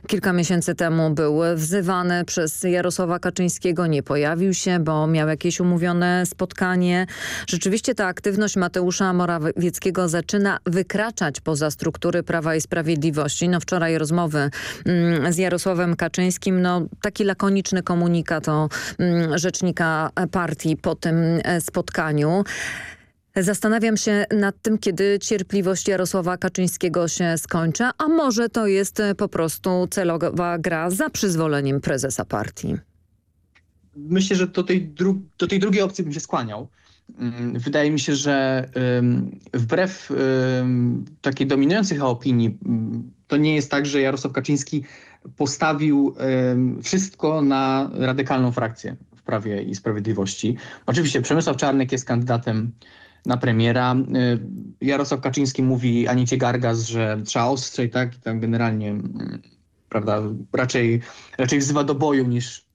kilka miesięcy temu był wzywany przez Jarosława Kaczyńskiego, nie pojawił się, bo miał jakieś umówione spotkanie. Rzeczywiście ta aktywność Mateusza Morawieckiego zaczyna wykraczać poza struktury Prawa i Sprawiedliwości. No wczoraj rozmowy mm, z Jarosławem Kaczyńskim, no taki lakoniczny komunikat o mm, rzecznika partii po tym e, spotkaniu. Zastanawiam się nad tym, kiedy cierpliwość Jarosława Kaczyńskiego się skończy, a może to jest e, po prostu celowa gra za przyzwoleniem prezesa partii. Myślę, że do tej, dru- do tej drugiej opcji bym się skłaniał. Ym, Wydaje mi się, że wbrew takiej dominującej opinii, ym, to nie jest tak, że Jarosław Kaczyński postawił wszystko na radykalną frakcję w Prawie i Sprawiedliwości. Oczywiście Przemysław Czarnek jest kandydatem na premiera. Y, Jarosław Kaczyński mówi Anicie Gargas, że trzeba ostrzej, tak? I tam generalnie, ym, prawda, raczej, raczej wzywa do boju niż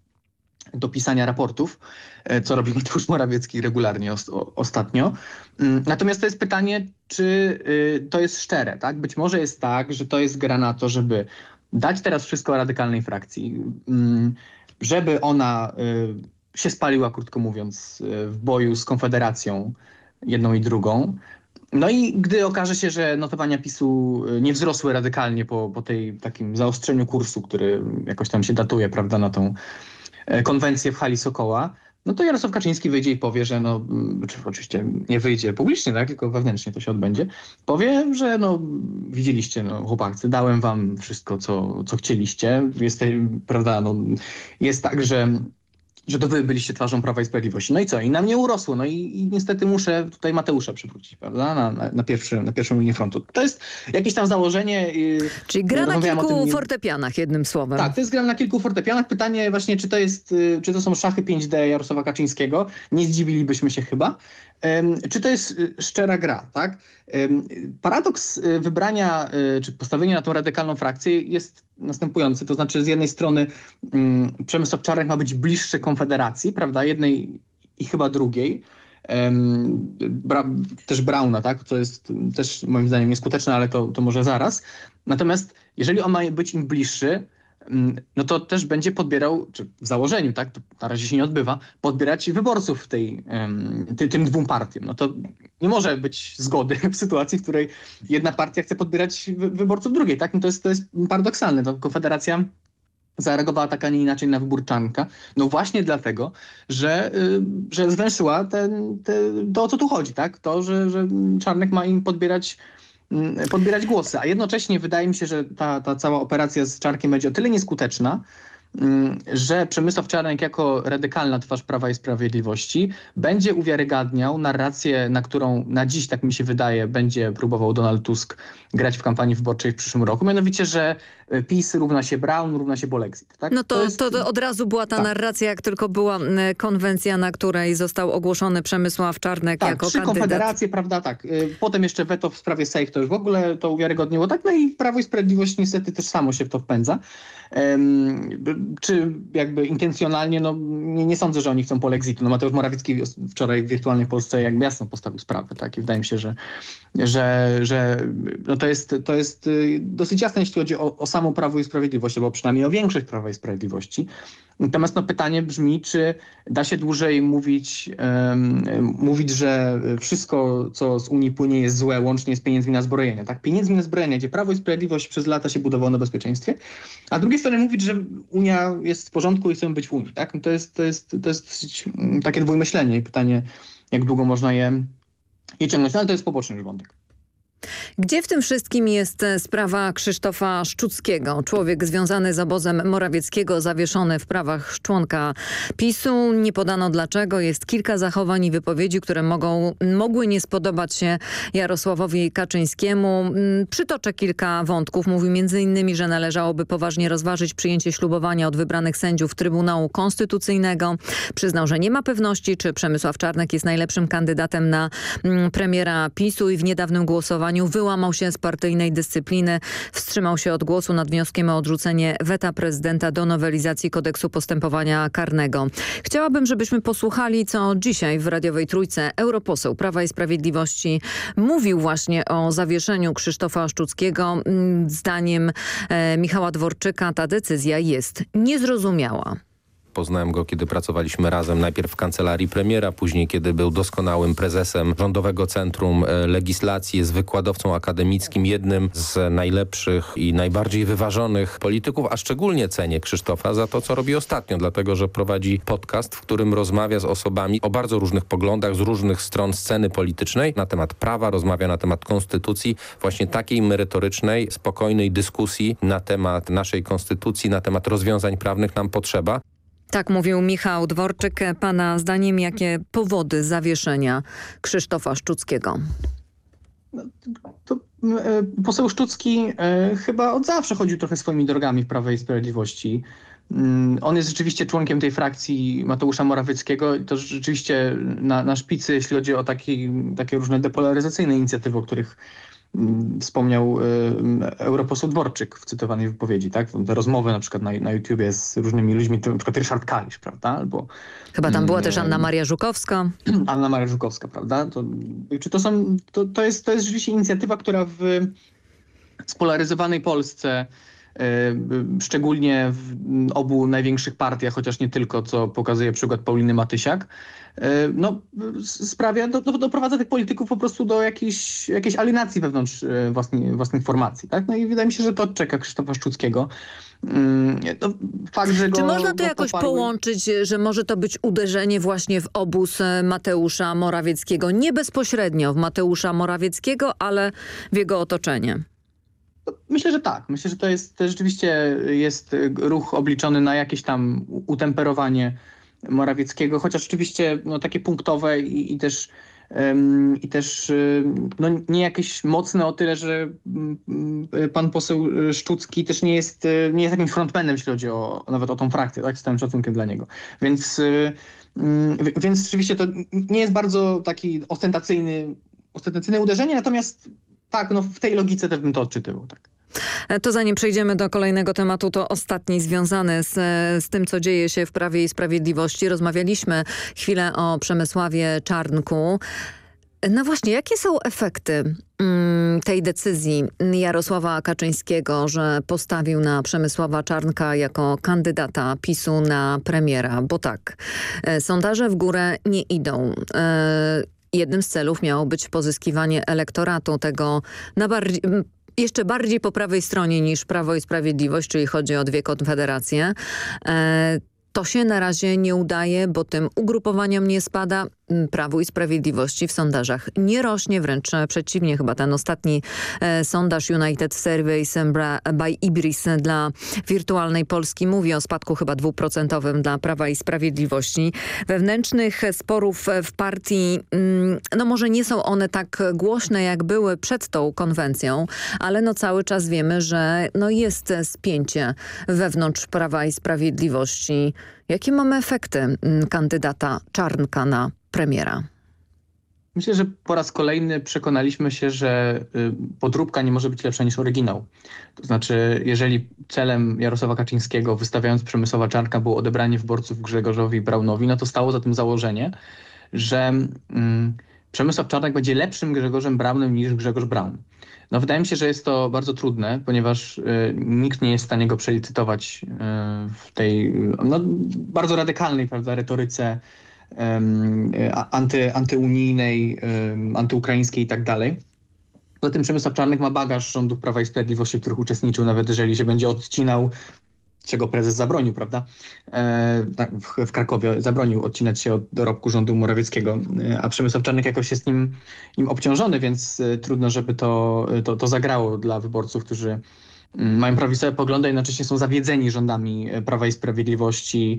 do pisania raportów, e, co robi Mateusz Morawiecki regularnie ostatnio. Mm, Natomiast to jest pytanie, czy y, to jest szczere, tak? Być może jest tak, że to jest gra na to, żeby dać teraz wszystko radykalnej frakcji, mm, żeby ona y, się spaliła, krótko mówiąc, y, w boju z Konfederacją jedną i drugą. No i gdy okaże się, że notowania PiSu y, nie wzrosły radykalnie po, po tej takim zaostrzeniu kursu, który jakoś tam się datuje, prawda, na tą e, konwencję w hali Sokoła, no to Jarosław Kaczyński wyjdzie i powie, że no, mm, czy oczywiście nie wyjdzie publicznie, tak, tylko wewnętrznie to się odbędzie, powie, że no widzieliście, no chłopacy, dałem wam wszystko, co, co chcieliście, jest, prawda, no jest tak, że że to wy byliście twarzą Prawa i Sprawiedliwości. No i co? I na mnie urosło. No i, i niestety muszę tutaj Mateusza przywrócić, prawda? Na, na, na, pierwszy, na pierwszą linię frontu. To jest jakieś tam założenie. Yy, Czyli gra na kilku tym- fortepianach, jednym słowem. tak, to jest gra na kilku fortepianach. Pytanie właśnie, czy to jest, y, czy to są szachy 5D Jarosława Kaczyńskiego? Nie zdziwilibyśmy się chyba. Czy to jest y, szczera gra, tak? Paradoks y, wybrania, y, czy postawienia na tą radykalną frakcję jest następujący. To znaczy z jednej strony mm, Przemysław ma być bliższy Konfederacji, prawda? Jednej i chyba drugiej. Bra też Brauna, tak? Co jest też moim zdaniem nieskuteczne, ale to, to może zaraz. Natomiast jeżeli on ma być im bliższy, no to też będzie podbierał, czy w założeniu, tak, to na razie się nie odbywa, podbierać wyborców tej, ty, tym dwóm partiom. No to nie może być zgody <laughs> w sytuacji, w której jedna partia chce podbierać wy, wyborców drugiej, tak? No to jest, to jest paradoksalne. To Konfederacja zareagowała tak, a nie inaczej na wybór Czarnka. No właśnie dlatego, że, y, że zwęszyła ten, te, to, o co tu chodzi, tak? To, że, że Czarnek ma im podbierać mm, podbierać głosy, a jednocześnie wydaje mi się, że ta, ta cała operacja z Czarkiem będzie o tyle nieskuteczna, mm, że Przemysław Czarnek jako radykalna twarz Prawa i Sprawiedliwości będzie uwiarygadniał narrację, na którą na dziś, tak mi się wydaje, będzie próbował Donald Tusk grać w kampanii wyborczej w przyszłym roku. Mianowicie, że PiS równa się Brown, równa się Bolexit. Tak? No to, to, jest- to od razu była ta Tak. narracja, jak tylko była m, konwencja, na której został ogłoszony Przemysław Czarnek Tak, jako trzy kandydat. konfederacje, prawda, tak. Y, Potem jeszcze weto w sprawie Safe, to już w ogóle to uwiarygodniło. Tak, no i Prawo i Sprawiedliwość niestety też samo się w to wpędza. Czy jakby intencjonalnie, no nie, nie sądzę, że oni chcą polexitu. No Mateusz Morawiecki wczoraj w wirtualnej Polsce jakby jasno postawił sprawę, tak, i wydaje mi się, że, że, że no to, jest, to jest y, dosyć jasne, jeśli chodzi o, o samo Prawo i Sprawiedliwość, albo przynajmniej o większość Prawa i Sprawiedliwości. Natomiast no, pytanie brzmi, czy da się dłużej mówić, em, mówić, że wszystko, co z Unii płynie jest złe, łącznie z pieniędzmi na zbrojenie. Tak? Pieniędzmi na zbrojenie, gdzie Prawo i Sprawiedliwość przez lata się budowało na bezpieczeństwie, a z drugiej strony mówić, że Unia jest w porządku i chcemy być w Unii. Tak? No To, jest, to, jest, to jest mm, takie dwójmyślenie i pytanie, jak długo można je, je ciągnąć. No, ale to jest poboczny wątek. Gdzie w tym wszystkim jest e, sprawa Krzysztofa Szczuckiego? Człowiek związany z obozem Morawieckiego, zawieszony w prawach członka PiSu. Nie podano dlaczego. Jest kilka zachowań i wypowiedzi, które mogą, mogły nie spodobać się Jarosławowi Kaczyńskiemu. Mm, Przytoczę kilka wątków. Mówi m.in., że należałoby poważnie rozważyć przyjęcie ślubowania od wybranych sędziów Trybunału Konstytucyjnego. Przyznał, że nie ma pewności, czy Przemysław Czarnek jest najlepszym kandydatem na mm, premiera PiSu i w niedawnym głosowaniu wyłamał się z partyjnej dyscypliny. Wstrzymał się od głosu nad wnioskiem o odrzucenie weta prezydenta do nowelizacji kodeksu postępowania karnego. Chciałabym, żebyśmy posłuchali, co dzisiaj w radiowej trójce europoseł Prawa i Sprawiedliwości mówił właśnie o zawieszeniu Krzysztofa Szczuckiego. Mm, Zdaniem e, Michała Dworczyka ta decyzja jest niezrozumiała. Poznałem go, kiedy pracowaliśmy razem, najpierw w kancelarii premiera, później kiedy był doskonałym prezesem Rządowego Centrum e, Legislacji, jest wykładowcą akademickim, jednym z najlepszych i najbardziej wyważonych polityków, a szczególnie cenię Krzysztofa za to, co robi ostatnio, dlatego że prowadzi podcast, w którym rozmawia z osobami o bardzo różnych poglądach, z różnych stron sceny politycznej, na temat prawa, rozmawia na temat konstytucji, właśnie takiej merytorycznej, spokojnej dyskusji na temat naszej konstytucji, na temat rozwiązań prawnych nam potrzeba. Tak mówił Michał Dworczyk. Pana zdaniem jakie powody zawieszenia Krzysztofa Szczuckiego? To e, poseł Szczucki e, chyba od zawsze chodził trochę swoimi drogami w Prawie i Sprawiedliwości. Mm, On jest rzeczywiście członkiem tej frakcji Mateusza Morawieckiego to rzeczywiście na, na szpicy, jeśli chodzi o taki, takie różne depolaryzacyjne inicjatywy, o których wspomniał e, europoseł Dworczyk w cytowanej wypowiedzi, tak? Te rozmowy na przykład na, na YouTubie z różnymi ludźmi, to na przykład Ryszard Kalisz, prawda? Albo Chyba tam była Mm, też Anna Maria Żukowska. <clears throat> Anna Maria Żukowska, prawda? To, czy to są, to, to, jest, to jest rzeczywiście inicjatywa, która w spolaryzowanej Polsce, szczególnie w obu największych partiach, chociaż nie tylko, co pokazuje przykład Pauliny Matysiak, e, no, sprawia, do, do, doprowadza tych polityków po prostu do jakiejś, jakiejś alienacji wewnątrz e, własnej, własnych formacji. Tak? No i wydaje mi się, że to czeka Krzysztofa Szczuckiego. Mm, No, fakt, że go, Czy można to jakoś poparły- połączyć, że może to być uderzenie właśnie w obóz e, Mateusza Morawieckiego? Nie bezpośrednio w Mateusza Morawieckiego, ale w jego otoczenie. Myślę, że tak. Myślę, że to jest to rzeczywiście jest ruch obliczony na jakieś tam utemperowanie Morawieckiego, chociaż oczywiście no, takie punktowe i, i też i też no, nie jakieś mocne o tyle, że mm, pan poseł Szczucki też nie jest, nie jest jakimś frontmanem, jeśli chodzi o, nawet o tą frakcję, tak, z całym szacunkiem dla niego. Więc, więc rzeczywiście to nie jest bardzo taki ostentacyjny, ostentacyjne uderzenie, natomiast tak, no w tej logice też bym to odczytywał. Tak. E, To zanim przejdziemy do kolejnego tematu, to ostatni związany z, e, z tym, co dzieje się w Prawie i Sprawiedliwości. Rozmawialiśmy chwilę o Przemysławie Czarnku. No właśnie, jakie są efekty mm, tej decyzji Jarosława Kaczyńskiego, że postawił na Przemysława Czarnka jako kandydata PiSu na premiera? Bo tak, e, sondaże w górę nie idą. E, Jednym z celów miało być pozyskiwanie elektoratu tego na bardziej, jeszcze bardziej po prawej stronie niż Prawo i Sprawiedliwość, czyli chodzi o dwie konfederacje. E, to się na razie nie udaje, bo tym ugrupowaniom nie spada. Prawu i Sprawiedliwości w sondażach nie rośnie, wręcz przeciwnie. Chyba ten ostatni e, sondaż United Surveys by Ibris dla wirtualnej Polski mówi o spadku chyba dwuprocentowym dla Prawa i Sprawiedliwości. Wewnętrznych sporów w partii, mm, no może nie są one tak głośne jak były przed tą konwencją, ale no cały czas wiemy, że no jest spięcie wewnątrz Prawa i Sprawiedliwości. Jakie mamy efekty kandydata Czarnka na premiera? Myślę, że po raz kolejny przekonaliśmy się, że y, podróbka nie może być lepsza niż oryginał. To znaczy, jeżeli celem Jarosława Kaczyńskiego, wystawiając Przemysława Czarnka, było odebranie wyborców Grzegorzowi Braunowi, no to stało za tym założenie, że um, Przemysław Czarnek będzie lepszym Grzegorzem Braunem niż Grzegorz Braun. No wydaje mi się, że jest to bardzo trudne, ponieważ y, nikt nie jest w stanie go przelicytować y, w tej no, bardzo radykalnej prawda, retoryce anty, antyunijnej, antyukraińskiej i tak dalej. Poza tym Przemysław Czarnek ma bagaż rządów Prawa i Sprawiedliwości, w których uczestniczył, nawet jeżeli się będzie odcinał czego prezes zabronił, prawda? E, w, w, Krakowie zabronił odcinać się od dorobku rządu Morawieckiego, e, a Przemysław Czarnek jakoś jest nim, nim obciążony, więc e, trudno, żeby to, to, to zagrało dla wyborców, którzy mm, mają prawicowe poglądy, jednocześnie są zawiedzeni rządami Prawa i Sprawiedliwości,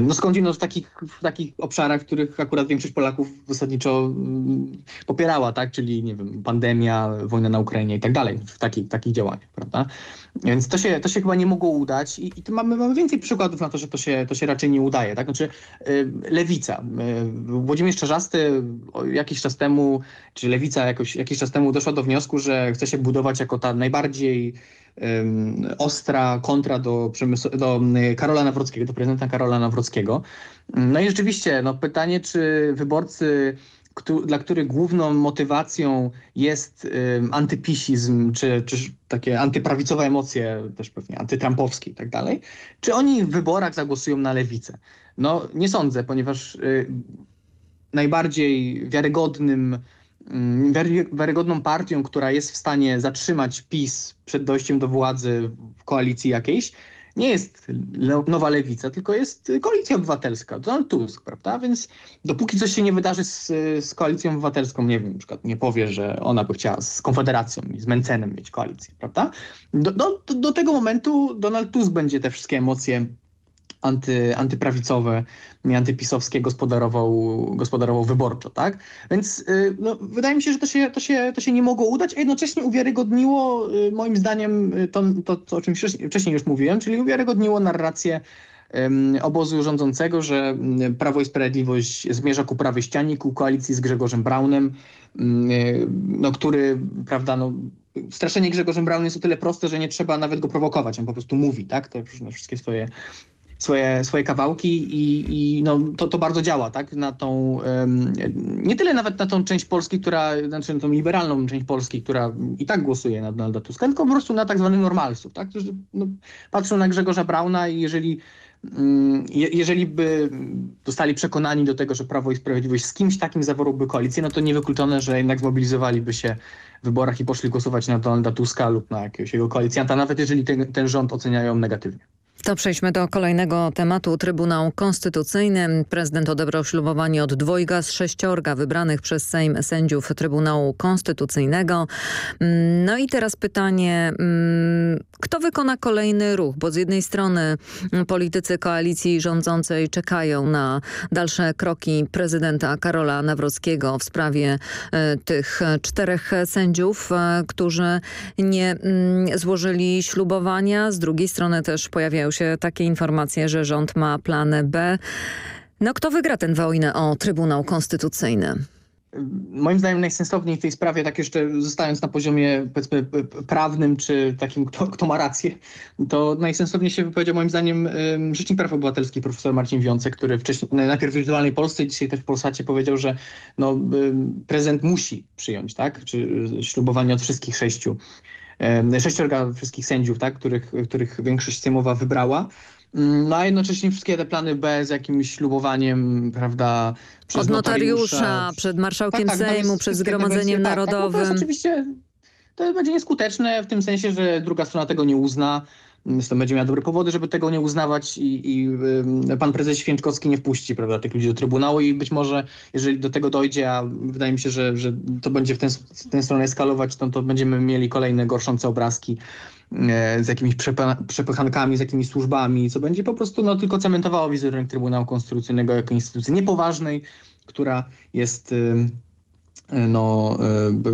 no skądinąd w takich, w takich obszarach, w których akurat większość Polaków zasadniczo mm, popierała, tak? Czyli nie wiem, pandemia, wojna na Ukrainie i tak dalej, w takich, takich działaniach, prawda? Więc to się, to się chyba nie mogło udać i, i tu mamy, mamy więcej przykładów na to, że to się, to się raczej nie udaje, tak? Znaczy y, Lewica. Y, Włodzimierz Czarzasty jakiś czas temu, czy Lewica jakoś, jakiś czas temu doszła do wniosku, że chce się budować jako ta najbardziej ostra kontra do, do Karola Nawrockiego, do prezydenta Karola Nawrockiego. No i rzeczywiście no, pytanie, czy wyborcy dla których główną motywacją jest antypisizm, czy, czy takie antyprawicowe emocje, też pewnie antytrampowskie i tak dalej, czy oni w wyborach zagłosują na lewicę? No nie sądzę, ponieważ y, najbardziej wiarygodnym wiarygodną partią, która jest w stanie zatrzymać PiS przed dojściem do władzy w koalicji jakiejś, nie jest nowa lewica, tylko jest koalicja obywatelska, Donald Tusk, prawda? Więc dopóki coś się nie wydarzy z, z koalicją obywatelską, nie wiem, na przykład nie powie, że ona by chciała z Konfederacją i z Mencenem mieć koalicję, prawda? Do, do, do tego momentu Donald Tusk będzie te wszystkie emocje anty, antyprawicowe, antypisowskie gospodarował, gospodarował wyborczo, tak? Więc y, no, wydaje mi się, że to się, to, się, to się nie mogło udać, a jednocześnie uwiarygodniło y, moim zdaniem to, to, to o czym wcześniej już mówiłem, czyli uwiarygodniło narrację obozu rządzącego, że Prawo i Sprawiedliwość zmierza ku prawej ścianie, ku koalicji z Grzegorzem Braunem, y, no, który, prawda, no, straszenie Grzegorzem Braunem jest o tyle proste, że nie trzeba nawet go prowokować, on po prostu mówi, tak, te wszystkie swoje swoje, swoje kawałki i, i no, to, to bardzo działa, tak? Na tą, um, nie tyle nawet na tą część Polski, która, znaczy na tą liberalną część Polski, która i tak głosuje na Donalda Tuska, tylko po prostu na tak zwanych normalsów, tak? Którzy no, patrzą na Grzegorza Brauna i jeżeli mm, je, jeżeli by zostali przekonani do tego, że Prawo i Sprawiedliwość z kimś takim zawarłoby koalicję, no to niewykluczone, że jednak zmobilizowaliby się w wyborach i poszli głosować na Donalda Tuska lub na jakiegoś jego koalicjanta, nawet jeżeli ten, ten rząd oceniają negatywnie. To przejdźmy do kolejnego tematu. Trybunał Konstytucyjny. Prezydent odebrał ślubowanie od dwojga z sześciorga wybranych przez Sejm sędziów Trybunału Konstytucyjnego. No i teraz pytanie, mm, kto wykona kolejny ruch? Bo z jednej strony politycy koalicji rządzącej czekają na dalsze kroki prezydenta Karola Nawrockiego w sprawie e, tych czterech sędziów, e, którzy nie mm, złożyli ślubowania. Z drugiej strony też pojawiają się takie informacje, że rząd ma plany B. No kto wygra ten wojnę o Trybunał Konstytucyjny? Moim zdaniem najsensowniej w tej sprawie, tak jeszcze zostając na poziomie powiedzmy prawnym, czy takim kto, kto ma rację, to najsensowniej się wypowiedział moim zdaniem Rzecznik Praw Obywatelskich profesor Marcin Wiącek, który wcześniej, najpierw w Wirtualnej Polsce i dzisiaj też w Polsacie powiedział, że no, musi przyjąć, tak, czy ślubowanie od wszystkich sześciu sześciorga wszystkich sędziów, tak, których, których większość sejmowa wybrała. Mm, no a jednocześnie wszystkie te plany B z jakimś ślubowaniem, prawda, przez Od notariusza, notariusza przed marszałkiem tak, tak, Sejmu, przed Zgromadzeniem Narodowym. Tak, tak, to oczywiście to będzie nieskuteczne w tym sensie, że druga strona tego nie uzna. To będzie miała dobre powody, żeby tego nie uznawać i, i pan prezes Święczkowski nie wpuści prawda, tych ludzi do Trybunału i być może, jeżeli do tego dojdzie, a wydaje mi się, że, że to będzie w tę w tę stronę eskalować, to, to będziemy mieli kolejne gorszące obrazki z jakimiś przepychankami, z jakimiś służbami, co będzie po prostu no, tylko cementowało wizerunek Trybunału Konstytucyjnego jako instytucji niepoważnej, która jest no,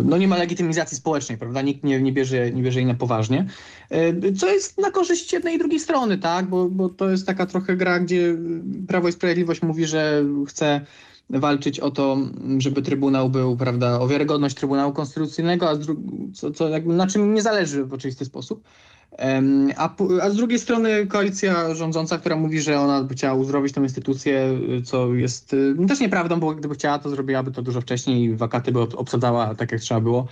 no nie ma legitymizacji społecznej, prawda? Nikt nie, nie, bierze, nie bierze jej na poważnie. Co jest na korzyść jednej i drugiej strony, tak? Bo, bo to jest taka trochę gra, gdzie Prawo i Sprawiedliwość mówi, że chce walczyć o to, żeby Trybunał był, prawda, o wiarygodność Trybunału Konstytucyjnego, a co, co jakby na czym nie zależy w oczywisty sposób. A, a, z drugiej strony koalicja rządząca, która mówi, że ona by chciała uzdrowić tę instytucję, co jest no też nieprawdą, bo gdyby chciała, to zrobiłaby to dużo wcześniej i wakaty by obsadzała tak, jak trzeba było.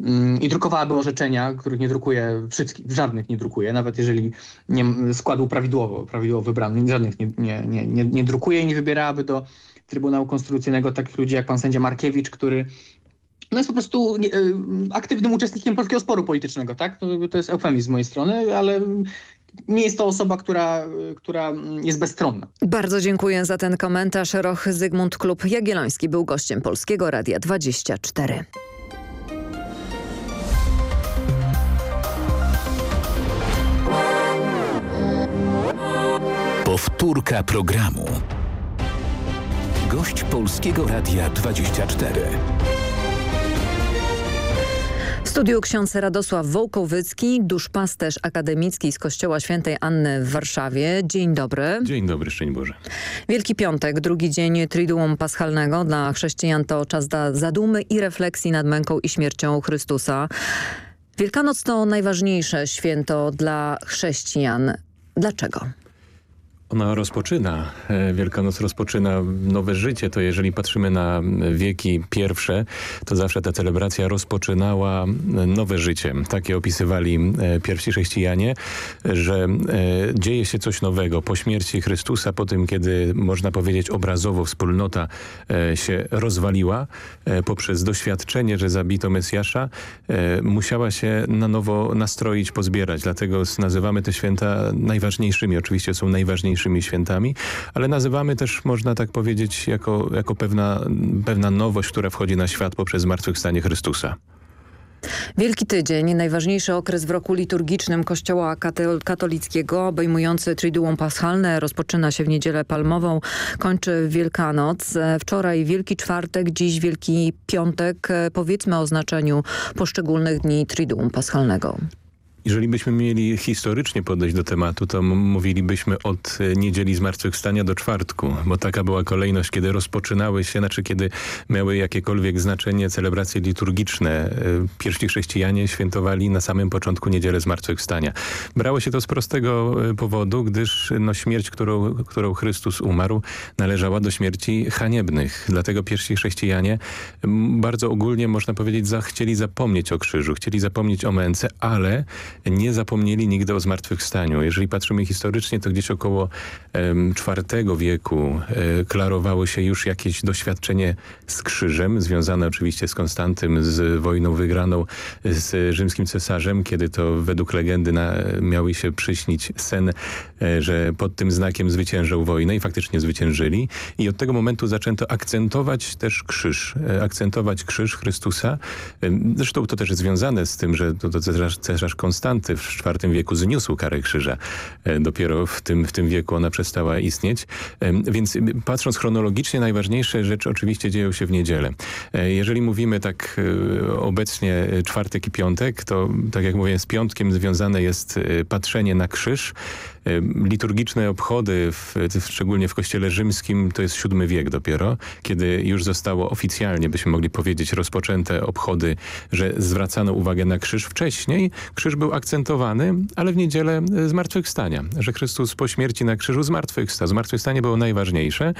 Mm, I drukowałaby orzeczenia, których nie drukuje wszystkich, żadnych nie drukuje, nawet jeżeli nie, skład był prawidłowo, prawidłowo wybrany, żadnych nie, nie, nie, nie, nie drukuje i nie wybierałaby do Trybunału Konstytucyjnego takich ludzi jak pan sędzia Markiewicz, który no jest po prostu nie, aktywnym uczestnikiem polskiego sporu politycznego, tak? To, to jest eufemizm z mojej strony, ale nie jest to osoba, która, która jest bezstronna. Bardzo dziękuję za ten komentarz. Roch Zygmunt Klub Jagielloński był gościem Polskiego Radia 24. Powtórka programu. Gość Polskiego Radia 24. Studiu ksiądz Radosław Wołkowycki, duszpasterz akademicki z Kościoła Świętej Anny w Warszawie. Dzień dobry. Dzień dobry, szczęść Boże. Wielki Piątek, drugi dzień Triduum Paschalnego. Dla chrześcijan to czas zadumy i refleksji nad męką i śmiercią Chrystusa. Wielkanoc to najważniejsze święto dla chrześcijan. Dlaczego? Ona rozpoczyna, e, Wielkanoc rozpoczyna nowe życie, to jeżeli patrzymy na wieki pierwsze, to zawsze ta celebracja rozpoczynała nowe życie. Takie opisywali e, pierwsi chrześcijanie, że e, dzieje się coś nowego. Po śmierci Chrystusa, po tym, kiedy można powiedzieć obrazowo wspólnota się rozwaliła, poprzez doświadczenie, że zabito Mesjasza, musiała się na nowo nastroić, pozbierać. Dlatego nazywamy te święta najważniejszymi. Oczywiście są najważniejszymi najważniejszymi świętami, ale nazywamy też, można tak powiedzieć, jako, jako pewna, pewna nowość, która wchodzi na świat poprzez zmartwychwstanie Chrystusa. Wielki Tydzień, najważniejszy okres w roku liturgicznym Kościoła katolickiego, obejmujący Triduum Paschalne, rozpoczyna się w Niedzielę Palmową, kończy Wielkanoc. Wczoraj Wielki Czwartek, dziś Wielki Piątek. Powiedzmy o znaczeniu poszczególnych dni Triduum Paschalnego. Jeżeli byśmy mieli historycznie podejść do tematu, to mówilibyśmy od e, niedzieli zmartwychwstania do czwartku, bo taka była kolejność, kiedy rozpoczynały się, znaczy kiedy miały jakiekolwiek znaczenie celebracje liturgiczne. E, pierwsi chrześcijanie świętowali na samym początku niedzielę zmartwychwstania. Brało się to z prostego e, powodu, gdyż no, śmierć, którą, którą Chrystus umarł, należała do śmierci haniebnych. Dlatego pierwsi chrześcijanie bardzo ogólnie, można powiedzieć, za, chcieli zapomnieć o krzyżu, chcieli zapomnieć o męce, ale nie zapomnieli nigdy o zmartwychwstaniu. Jeżeli patrzymy historycznie, to gdzieś około IV wieku e, klarowało się już jakieś doświadczenie z krzyżem, związane oczywiście z Konstantym, z wojną wygraną z rzymskim cesarzem, kiedy to według legendy na, miały się przyśnić sen, e, że pod tym znakiem zwyciężą wojnę i faktycznie zwyciężyli. I od tego momentu zaczęto akcentować też krzyż, e, akcentować krzyż Chrystusa. Zresztą to też jest związane z tym, że to, to cesarz, cesarz Konstanty W IV wieku zniósł karę krzyża. E, dopiero w tym, w tym wieku ona przestała istnieć. E, więc patrząc chronologicznie, najważniejsze rzeczy oczywiście dzieją się w niedzielę. E, jeżeli mówimy tak obecnie czwartek i piątek, to tak jak mówię, z piątkiem związane jest patrzenie na krzyż, Liturgiczne obchody, w, szczególnie w kościele rzymskim, to jest VII wiek dopiero, kiedy już zostało oficjalnie, byśmy mogli powiedzieć, rozpoczęte obchody, że zwracano uwagę na krzyż. Wcześniej krzyż był akcentowany, ale w niedzielę e, zmartwychwstania, że Chrystus po śmierci na krzyżu zmartwychwstał. Zmartwychwstanie było najważniejsze,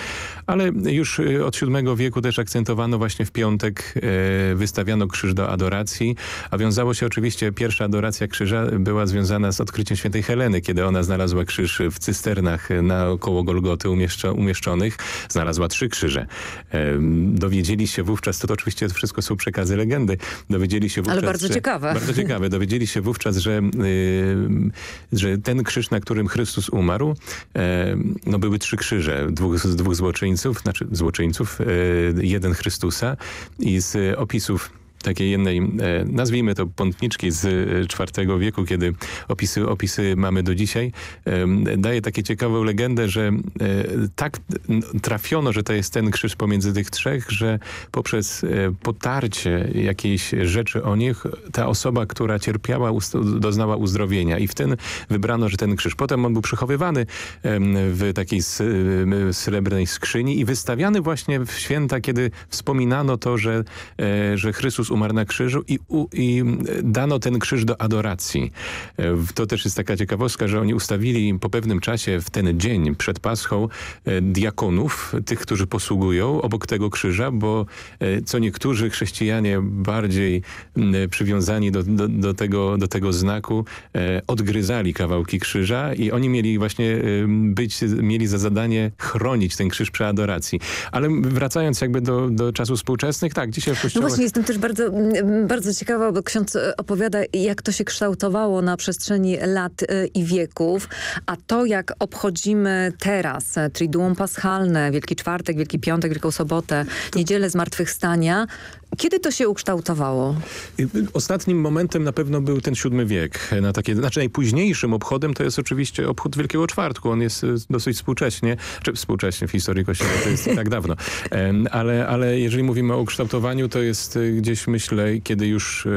ale już e, od VII wieku też akcentowano właśnie w piątek, e, wystawiano krzyż do adoracji, a wiązało się oczywiście, pierwsza adoracja krzyża była związana z odkryciem świętej Heleny, kiedy ona znalazła krzyż w cysternach naokoło Golgoty umieszczonych. Znalazła trzy krzyże. Dowiedzieli się wówczas, to, to oczywiście wszystko są przekazy legendy, dowiedzieli się wówczas... Ale bardzo ciekawe. Bardzo ciekawe. Dowiedzieli się wówczas, że, że ten krzyż, na którym Chrystus umarł, no były trzy krzyże, dwóch, dwóch złoczyńców, znaczy złoczyńców, jeden Chrystusa i z opisów takiej jednej, e, nazwijmy to pątniczki z IV e, wieku, kiedy opisy, opisy mamy do dzisiaj, daje takie ciekawą legendę, że e, tak trafiono, że to jest ten krzyż pomiędzy tych trzech, że poprzez potarcie jakiejś rzeczy o nich, ta osoba, która cierpiała, doznała uzdrowienia i w ten wybrano, że ten krzyż. Potem on był przechowywany w takiej srebrnej skrzyni i wystawiany właśnie w święta, kiedy wspominano to, że, że Chrystus umarł na krzyżu i, u, i dano ten krzyż do adoracji. E, to też jest taka ciekawostka, że oni ustawili po pewnym czasie w ten dzień przed Paschą e, diakonów, tych, którzy posługują obok tego krzyża, bo e, co niektórzy chrześcijanie bardziej przywiązani do, do, do, tego, do tego znaku odgryzali kawałki krzyża i oni mieli właśnie być, mieli za zadanie chronić ten krzyż przy adoracji. Ale wracając jakby do, do czasów współczesnych, tak, dzisiaj w kościołach... No właśnie, jestem też bardzo bardzo ciekawa, bo ksiądz e, opowiada, jak to się kształtowało na przestrzeni lat e, i wieków, a to, jak obchodzimy teraz e, Triduum Paschalne, Wielki Czwartek, Wielki Piątek, Wielką Sobotę, Niedzielę Zmartwychwstania, kiedy to się ukształtowało? Ostatnim momentem na pewno był ten siódmy wiek. Na takie, znaczy najpóźniejszym obchodem to jest oczywiście obchód Wielkiego Czwartku. On jest dosyć współcześnie, czy współcześnie w historii Kościoła, to jest tak dawno. Ale, ale jeżeli mówimy o ukształtowaniu, to jest gdzieś myślę, kiedy już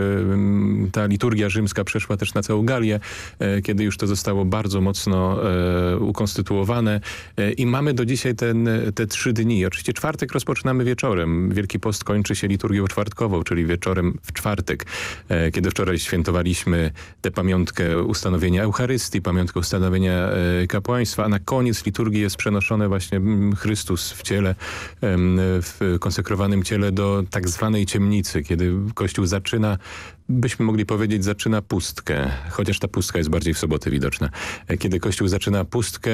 ta liturgia rzymska przeszła też na całą Galię, e, kiedy już to zostało bardzo mocno e, ukonstytuowane e, i mamy do dzisiaj ten, te trzy dni. Oczywiście czwartek rozpoczynamy wieczorem. Wielki Post kończy się liturgią czwartkową, czyli wieczorem w czwartek, kiedy wczoraj świętowaliśmy tę pamiątkę ustanowienia Eucharystii, pamiątkę ustanowienia kapłaństwa, a na koniec liturgii jest przenoszone właśnie Chrystus w ciele, w konsekrowanym ciele do tak zwanej ciemnicy, kiedy Kościół zaczyna byśmy mogli powiedzieć, zaczyna pustkę, chociaż ta pustka jest bardziej w soboty widoczna. Kiedy Kościół zaczyna pustkę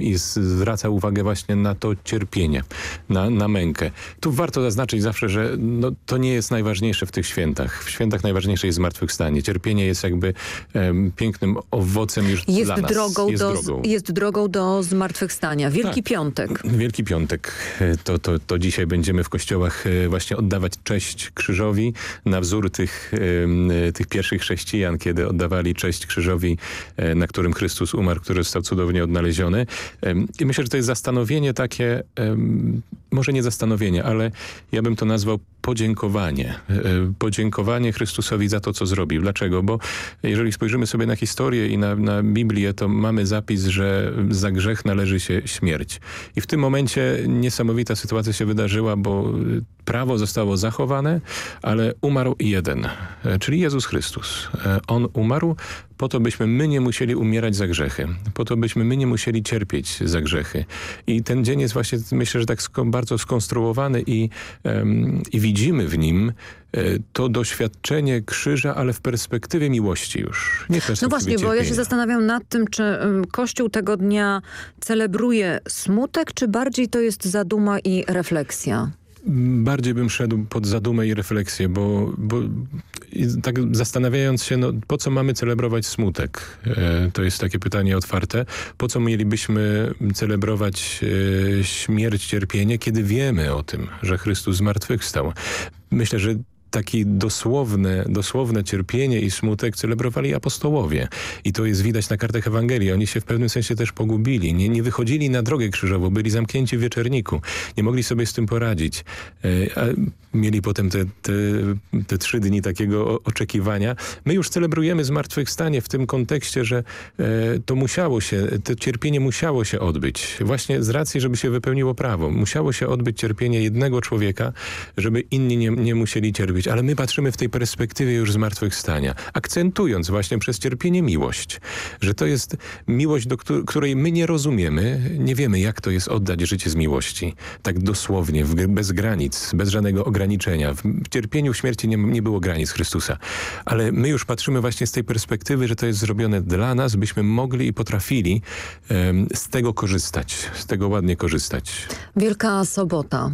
i zwraca uwagę właśnie na to cierpienie, na, na mękę. Tu warto zaznaczyć zawsze, że no, to nie jest najważniejsze w tych świętach. W świętach najważniejsze jest zmartwychwstanie. Cierpienie jest jakby pięknym owocem już jest dla nas. Drogą jest, do, drogą. jest drogą do zmartwychwstania. Wielki tak. Piątek. Wielki Piątek. To, to, to dzisiaj będziemy w kościołach e, właśnie oddawać cześć krzyżowi na wzór tych e, tych pierwszych chrześcijan, kiedy oddawali cześć krzyżowi, e, na którym Chrystus umarł, który został cudownie odnaleziony. I myślę, że to jest zastanowienie takie, może nie zastanowienie, ale ja bym to nazwał podziękowanie. E, podziękowanie Chrystusowi za to, co zrobił. Dlaczego? Bo jeżeli spojrzymy sobie na historię i na, na Biblię, to mamy zapis, że za grzech należy się śmierć. I w tym momencie niesamowita sytuacja się wydarzyła, bo prawo zostało zachowane, ale umarł jeden, e, czyli Jezus Chrystus. E, on umarł po to, byśmy my nie musieli umierać za grzechy, po to, byśmy my nie musieli cierpieć za grzechy. I ten dzień jest właśnie, myślę, że tak bardzo skonstruowany i, um, i widzimy w nim e, to doświadczenie krzyża, ale w perspektywie miłości już. Nie no właśnie, bo ja się zastanawiam nad tym, czy Kościół tego dnia celebruje smutek, czy bardziej to jest zaduma i refleksja? Bardziej bym szedł pod zadumę i refleksję, bo, bo tak zastanawiając się, no, po co mamy celebrować smutek? E, to jest takie pytanie otwarte. Po co mielibyśmy celebrować e, śmierć, cierpienie, kiedy wiemy o tym, że Chrystus zmartwychwstał? Myślę, że takie dosłowne, dosłowne cierpienie i smutek celebrowali apostołowie. I to jest widać na kartach Ewangelii. Oni się w pewnym sensie też pogubili. Nie, nie wychodzili na drogę krzyżową, byli zamknięci w wieczerniku. Nie mogli sobie z tym poradzić. E, mieli potem te, te, te trzy dni takiego oczekiwania. My już celebrujemy zmartwychwstanie w tym kontekście, że e, to musiało się, to cierpienie musiało się odbyć. Właśnie z racji, żeby się wypełniło prawo. Musiało się odbyć cierpienie jednego człowieka, żeby inni nie, nie musieli cierpieć ale my patrzymy w tej perspektywie już zmartwychwstania, akcentując właśnie przez cierpienie miłość, że to jest miłość, do której my nie rozumiemy, nie wiemy jak to jest oddać życie z miłości, tak dosłownie, bez granic, bez żadnego ograniczenia. W cierpieniu, w śmierci nie, nie było granic Chrystusa, ale my już patrzymy właśnie z tej perspektywy, że to jest zrobione dla nas, byśmy mogli i potrafili um, z tego korzystać, z tego ładnie korzystać. Wielka Sobota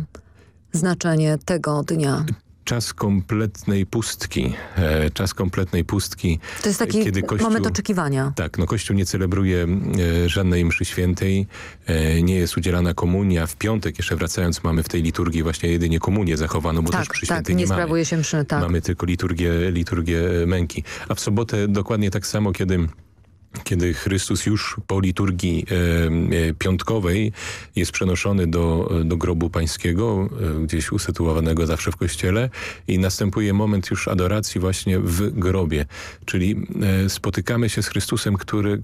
znaczenie tego dnia? Czas kompletnej pustki. E, czas kompletnej pustki. To jest taki kiedy Kościół, moment oczekiwania. Tak, no Kościół nie celebruje e, żadnej mszy świętej, e, nie jest udzielana komunia. W piątek, jeszcze wracając, mamy w tej liturgii właśnie jedynie komunię zachowaną, bo tak, też mszy tak, nie, nie sprawuje się mszy, tak. Mamy tylko liturgię, liturgię męki. A w sobotę dokładnie tak samo, kiedy kiedy Chrystus już po liturgii e, e, piątkowej jest przenoszony do, do grobu pańskiego, e, gdzieś usytuowanego zawsze w kościele i następuje moment już adoracji właśnie w grobie. Czyli spotykamy się z Chrystusem, który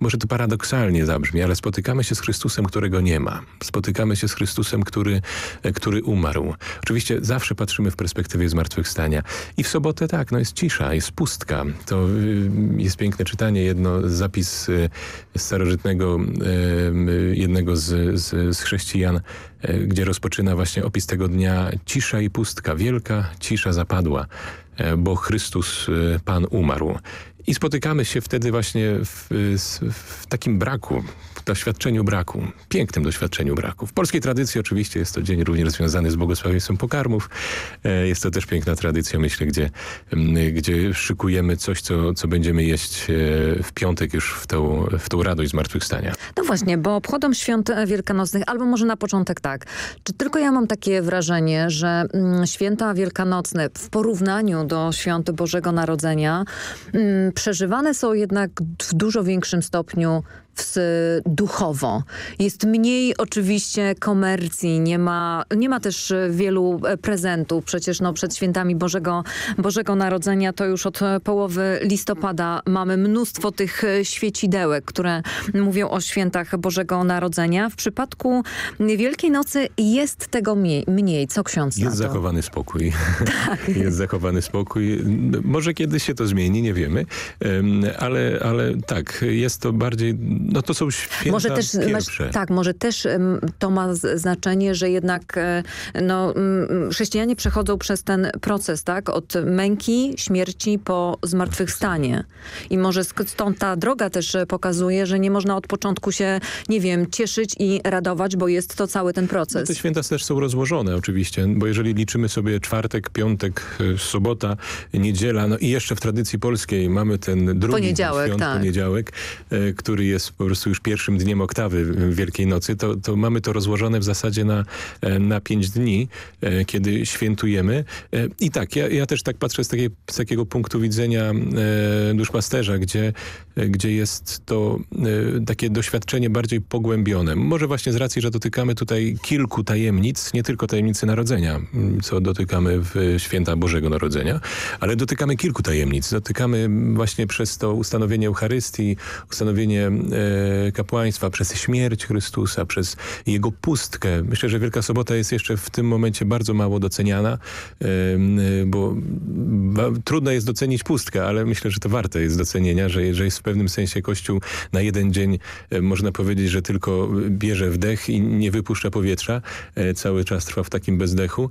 może to paradoksalnie zabrzmi, ale spotykamy się z Chrystusem, którego nie ma. Spotykamy się z Chrystusem, który, e, który umarł. Oczywiście zawsze patrzymy w perspektywie zmartwychwstania. I w sobotę tak, no jest cisza, jest pustka. To y, jest piękne czytanie, jedno zapis y, starożytnego jednego z, z, z chrześcijan, y, gdzie rozpoczyna właśnie opis tego dnia cisza i pustka. Wielka cisza zapadła, y, bo Chrystus, Pan umarł. I spotykamy się wtedy właśnie w, w, takim braku, w doświadczeniu braku, pięknym doświadczeniu braku. W polskiej tradycji oczywiście jest to dzień również związany z błogosławieństwem pokarmów. E, jest to też piękna tradycja, myślę, gdzie, gdzie szykujemy coś, co, co będziemy jeść e, w piątek już w tą, w tą radość zmartwychwstania. No właśnie, bo obchodzą świąt wielkanocnych, albo może na początek tak. Czy tylko ja mam takie wrażenie, że mm, święta wielkanocne w porównaniu do świąt Bożego Narodzenia mm, przeżywane są jednak w dużo większym stopniu duchowo. Jest mniej oczywiście komercji, nie ma, nie ma też wielu e, prezentów. Przecież no, przed świętami Bożego, Bożego Narodzenia to już od połowy listopada mamy mnóstwo tych e, świecidełek, które mówią o świętach Bożego Narodzenia. W przypadku Wielkiej Nocy jest tego mniej. mniej. Co ksiądz Jest zachowany spokój. <laughs> Tak. <laughs> jest zachowany spokój. Może kiedyś się to zmieni, nie wiemy. Ale, ale tak, jest to bardziej no to są święta może też, pierwsze. Tak, może też to ma znaczenie, że jednak e, no, chrześcijanie przechodzą przez ten proces, tak? Od męki, śmierci po zmartwychwstanie. I może stąd ta droga też pokazuje, że nie można od początku się, nie wiem, cieszyć i radować, bo jest to cały ten proces. No te święta też są rozłożone oczywiście, bo jeżeli liczymy sobie czwartek, piątek, e, sobota, niedziela, no i jeszcze w tradycji polskiej mamy ten drugi poniedziałek, świąt, tak. poniedziałek, e, który jest po prostu już pierwszym dniem oktawy Wielkiej Nocy, to, to mamy to rozłożone w zasadzie na, e, na pięć dni, e, kiedy świętujemy. E, I tak, ja, ja też tak patrzę z, takiej, z takiego punktu widzenia duszpasterza, gdzie, gdzie jest to takie doświadczenie bardziej pogłębione. Może właśnie z racji, że dotykamy tutaj kilku tajemnic, nie tylko tajemnicy Narodzenia, co dotykamy w święta Bożego Narodzenia, ale dotykamy kilku tajemnic. Dotykamy właśnie przez to ustanowienie Eucharystii, ustanowienie kapłaństwa, przez śmierć Chrystusa, przez Jego pustkę. Myślę, że Wielka Sobota jest jeszcze w tym momencie bardzo mało doceniana, bo trudno jest docenić pustkę, ale myślę, że to warte jest docenienia, że, że jest w pewnym sensie Kościół na jeden dzień, można powiedzieć, że tylko bierze wdech i nie wypuszcza powietrza. Cały czas trwa w takim bezdechu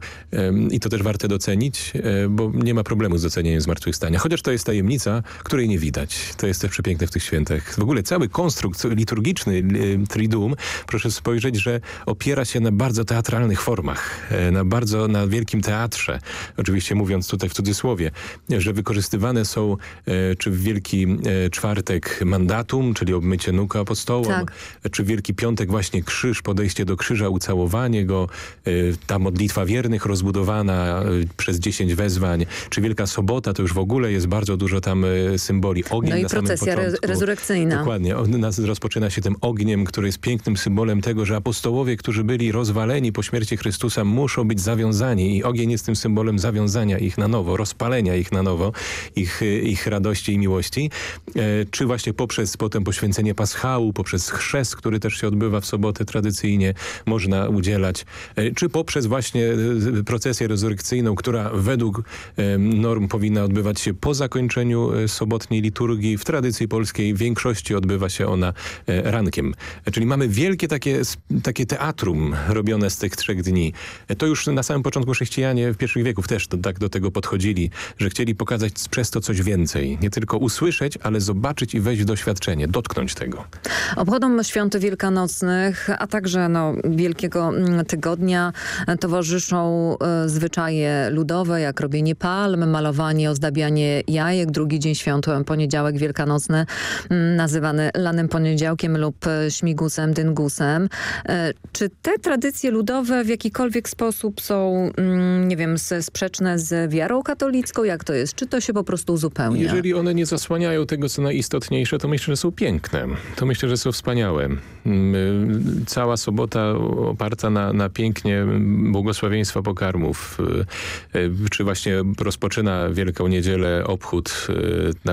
i to też warte docenić, bo nie ma problemu z docenieniem zmartwychwstania. Chociaż to jest tajemnica, której nie widać. To jest też przepiękne w tych świętach. W ogóle cały konstrukt liturgiczny y, Triduum, proszę spojrzeć, że opiera się na bardzo teatralnych formach, e, na bardzo, na wielkim teatrze. Oczywiście mówiąc tutaj w cudzysłowie, że wykorzystywane są e, czy w Wielki Czwartek mandatum, czyli obmycie nóg apostołom, tak. czy w Wielki Piątek właśnie krzyż, podejście do krzyża, ucałowanie go, ta modlitwa wiernych rozbudowana przez dziesięć wezwań, czy Wielka Sobota, to już w ogóle jest bardzo dużo tam symboli. Ogień no i na procesja re rezurekcyjna. Dokładnie rozpoczyna się tym ogniem, który jest pięknym symbolem tego, że apostołowie, którzy byli rozwaleni po śmierci Chrystusa, muszą być zawiązani i ogień jest tym symbolem zawiązania ich na nowo, rozpalenia ich na nowo, ich, ich radości i miłości. E, czy właśnie poprzez potem poświęcenie paschału, poprzez chrzest, który też się odbywa w sobotę tradycyjnie, można udzielać, e, czy poprzez właśnie e, procesję rezurekcyjną, która według norm powinna odbywać się po zakończeniu sobotniej liturgii. W tradycji polskiej w większości odbywa się ona e, rankiem. Czyli mamy wielkie takie, takie teatrum robione z tych trzech dni. E, to już na samym początku chrześcijanie w pierwszych wieków też tak do tego podchodzili, że chcieli pokazać przez to coś więcej. Nie tylko usłyszeć, ale zobaczyć i wejść w doświadczenie, dotknąć tego. Obchodom świąt wielkanocnych, a także no, Wielkiego mm, Tygodnia towarzyszą e, zwyczaje ludowe, jak robienie palm, malowanie, ozdabianie jajek. Drugi dzień świąt, poniedziałek wielkanocny, mm, nazywany poniedziałkiem lub e, śmigusem, dyngusem. E, czy te tradycje ludowe w jakikolwiek sposób są, mm, nie wiem, sprzeczne z wiarą katolicką? Jak to jest? Czy to się po prostu uzupełnia? Jeżeli one nie zasłaniają tego, co najistotniejsze, to myślę, że są piękne. To myślę, że są wspaniałe. Mm, cała sobota oparta na, na pięknie błogosławieństwa pokarmów. Czy właśnie rozpoczyna Wielką Niedzielę obchód,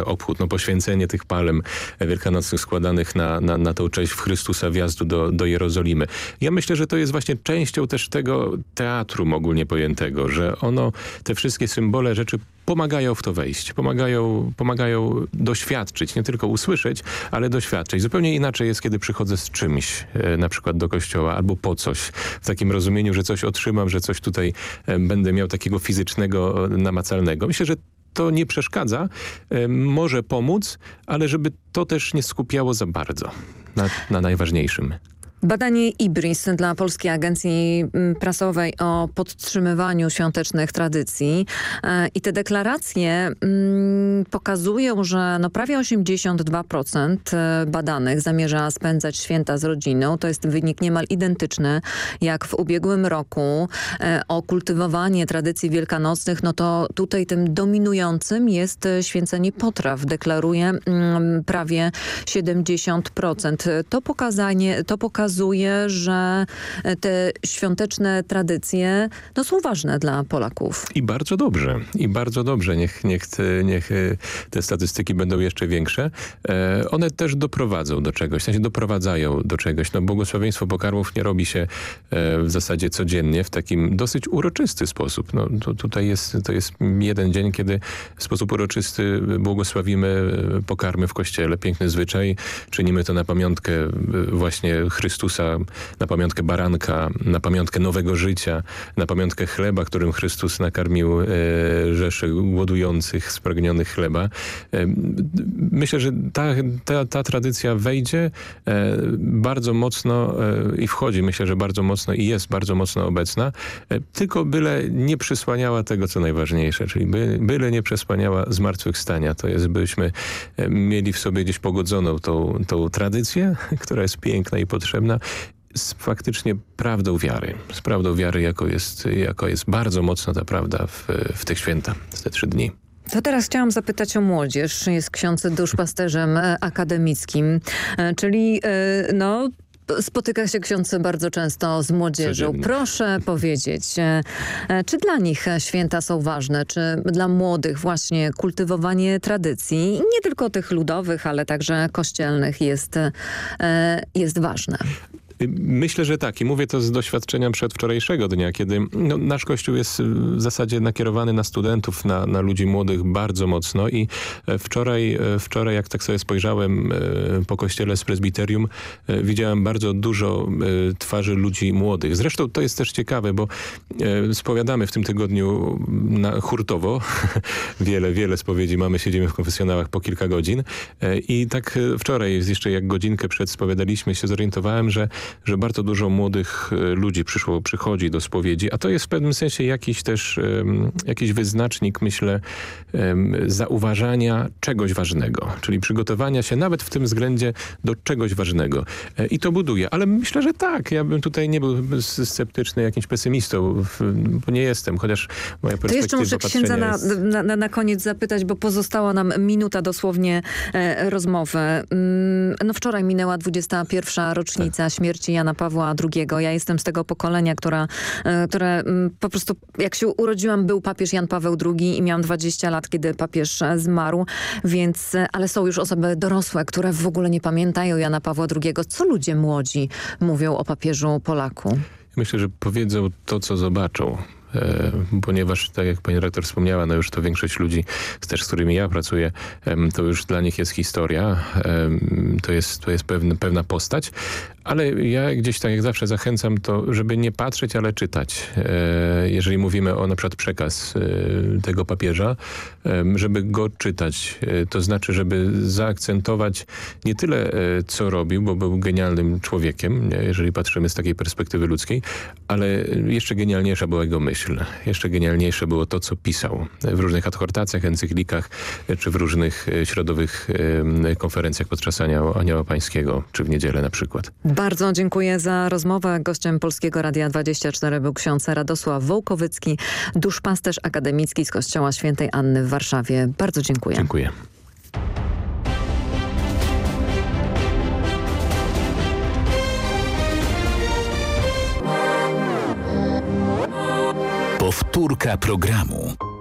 obchód, no poświęcenie tych palem wielkanocnych składanych na, na, na tą cześć w Chrystusa wjazdu do, do Jerozolimy. Ja myślę, że to jest właśnie częścią też tego teatru ogólnie pojętego, że ono, te wszystkie symbole rzeczy pomagają w to wejść, pomagają, pomagają doświadczyć, nie tylko usłyszeć, ale doświadczyć. Zupełnie inaczej jest, kiedy przychodzę z czymś, e, na przykład do kościoła albo po coś, w takim rozumieniu, że coś otrzymam, że coś tutaj e, będę miał takiego fizycznego, namacalnego. Myślę, że to nie przeszkadza, e, może pomóc, ale żeby to też nie skupiało za bardzo na, na najważniejszym. Badanie IBRIS dla Polskiej Agencji mm, Prasowej o podtrzymywaniu świątecznych tradycji e, i te deklaracje mm, pokazują, że no prawie 82% e, badanych zamierza spędzać święta z rodziną. To jest wynik niemal identyczny jak w ubiegłym roku. E, o kultywowanie tradycji wielkanocnych, no to tutaj tym dominującym jest święcenie potraw. Deklaruje mm, prawie 70%. To pokazanie, to pokazuje pokazuje, że e, te świąteczne tradycje no, są ważne dla Polaków. I bardzo dobrze. I bardzo dobrze. Niech, niech, te, niech e, te statystyki będą jeszcze większe. E, one też doprowadzą do czegoś, w sensie doprowadzają do czegoś. No, błogosławieństwo pokarmów nie robi się e, w zasadzie codziennie w takim dosyć uroczysty sposób. No, to, tutaj jest, to jest jeden dzień, kiedy w sposób uroczysty błogosławimy e, pokarmy w kościele. Piękny zwyczaj. Czynimy to na pamiątkę właśnie Chrystusa Chrystusa, na pamiątkę baranka, na pamiątkę nowego życia, na pamiątkę chleba, którym Chrystus nakarmił e, rzeszy głodujących, spragnionych chleba. E, myślę, że ta, ta, ta tradycja wejdzie e, bardzo mocno e, i wchodzi, myślę, że bardzo mocno i jest bardzo mocno obecna, e, tylko byle nie przysłaniała tego, co najważniejsze, czyli by, byle nie przesłaniała zmartwychwstania. To jest, byśmy e, mieli w sobie gdzieś pogodzoną tą, tą tradycję, <laughs> która jest piękna i potrzebna, z faktycznie prawdą wiary. Z prawdą wiary, jako jest, jako jest bardzo mocna ta prawda w, w tych święta, w te trzy dni. To teraz chciałam zapytać o młodzież. Jest ksiądz duszpasterzem e, akademickim, e, czyli e, no spotyka się ksiądz bardzo często z młodzieżą. Codziennie. Proszę <laughs> powiedzieć, czy dla nich święta są ważne? Czy dla młodych właśnie kultywowanie tradycji, nie tylko tych ludowych, ale także kościelnych jest, jest ważne? Myślę, że tak i mówię to z doświadczenia przedwczorajszego dnia, kiedy no, nasz kościół jest w zasadzie nakierowany na studentów, na, na ludzi młodych bardzo mocno i e, wczoraj, e, wczoraj jak tak sobie spojrzałem e, po kościele z prezbiterium, widziałem bardzo dużo twarzy ludzi młodych. Zresztą to jest też ciekawe, bo spowiadamy w tym tygodniu na, hurtowo. <laughs> wiele, wiele spowiedzi mamy, siedzimy w konfesjonałach po kilka godzin i tak wczoraj jeszcze jak godzinkę przed spowiadaliśmy się zorientowałem, że że bardzo dużo młodych e, ludzi przyszło, przychodzi do spowiedzi, a to jest w pewnym sensie jakiś też jakiś wyznacznik, myślę, zauważania czegoś ważnego, czyli przygotowania się nawet w tym względzie do czegoś ważnego. E, I to buduje, ale myślę, że tak. Ja bym tutaj nie był sceptyczny, jakimś pesymistą, bo nie jestem, chociaż moja perspektywa To jeszcze muszę księdza na, jest... na, na, na, koniec zapytać, bo pozostała nam minuta dosłownie e, rozmowy. Mm, no wczoraj minęła 21. rocznica tak. śmierci śmierci Jana Pawła II. Ja jestem z tego pokolenia, która, e, które mm, po prostu jak się urodziłam był papież Jan Paweł II i miałam 20 lat, kiedy papież e, zmarł, więc, e, ale są już osoby dorosłe, które w ogóle nie pamiętają Jana Pawła II. Co ludzie młodzi mówią o papieżu Polaku? Myślę, że powiedzą to, co zobaczą. ponieważ tak jak pani redaktor wspomniała, no już to większość ludzi, też z którymi ja pracuję, to już dla nich jest historia, to jest, to jest pewne, pewna postać, ale ja gdzieś tak jak zawsze zachęcam to, żeby nie patrzeć, ale czytać. E, jeżeli mówimy o na przykład przekaz e, tego papieża, żeby go czytać. E, to znaczy, żeby zaakcentować nie tyle co robił, bo był genialnym człowiekiem, jeżeli patrzymy z takiej perspektywy ludzkiej, ale jeszcze genialniejsza była jego myśl. Jeszcze genialniejsze było to, co pisał w różnych adhortacjach, encyklikach, czy w różnych środowych konferencjach podczas Anioła Pańskiego, czy w niedzielę na przykład. Bardzo dziękuję za rozmowę. Gościem Polskiego Radia 24 był ksiądz Radosław Wołkowycki, duszpasterz akademicki z Kościoła Świętej Anny w Warszawie. Bardzo dziękuję. Dziękuję. Powtórka programu.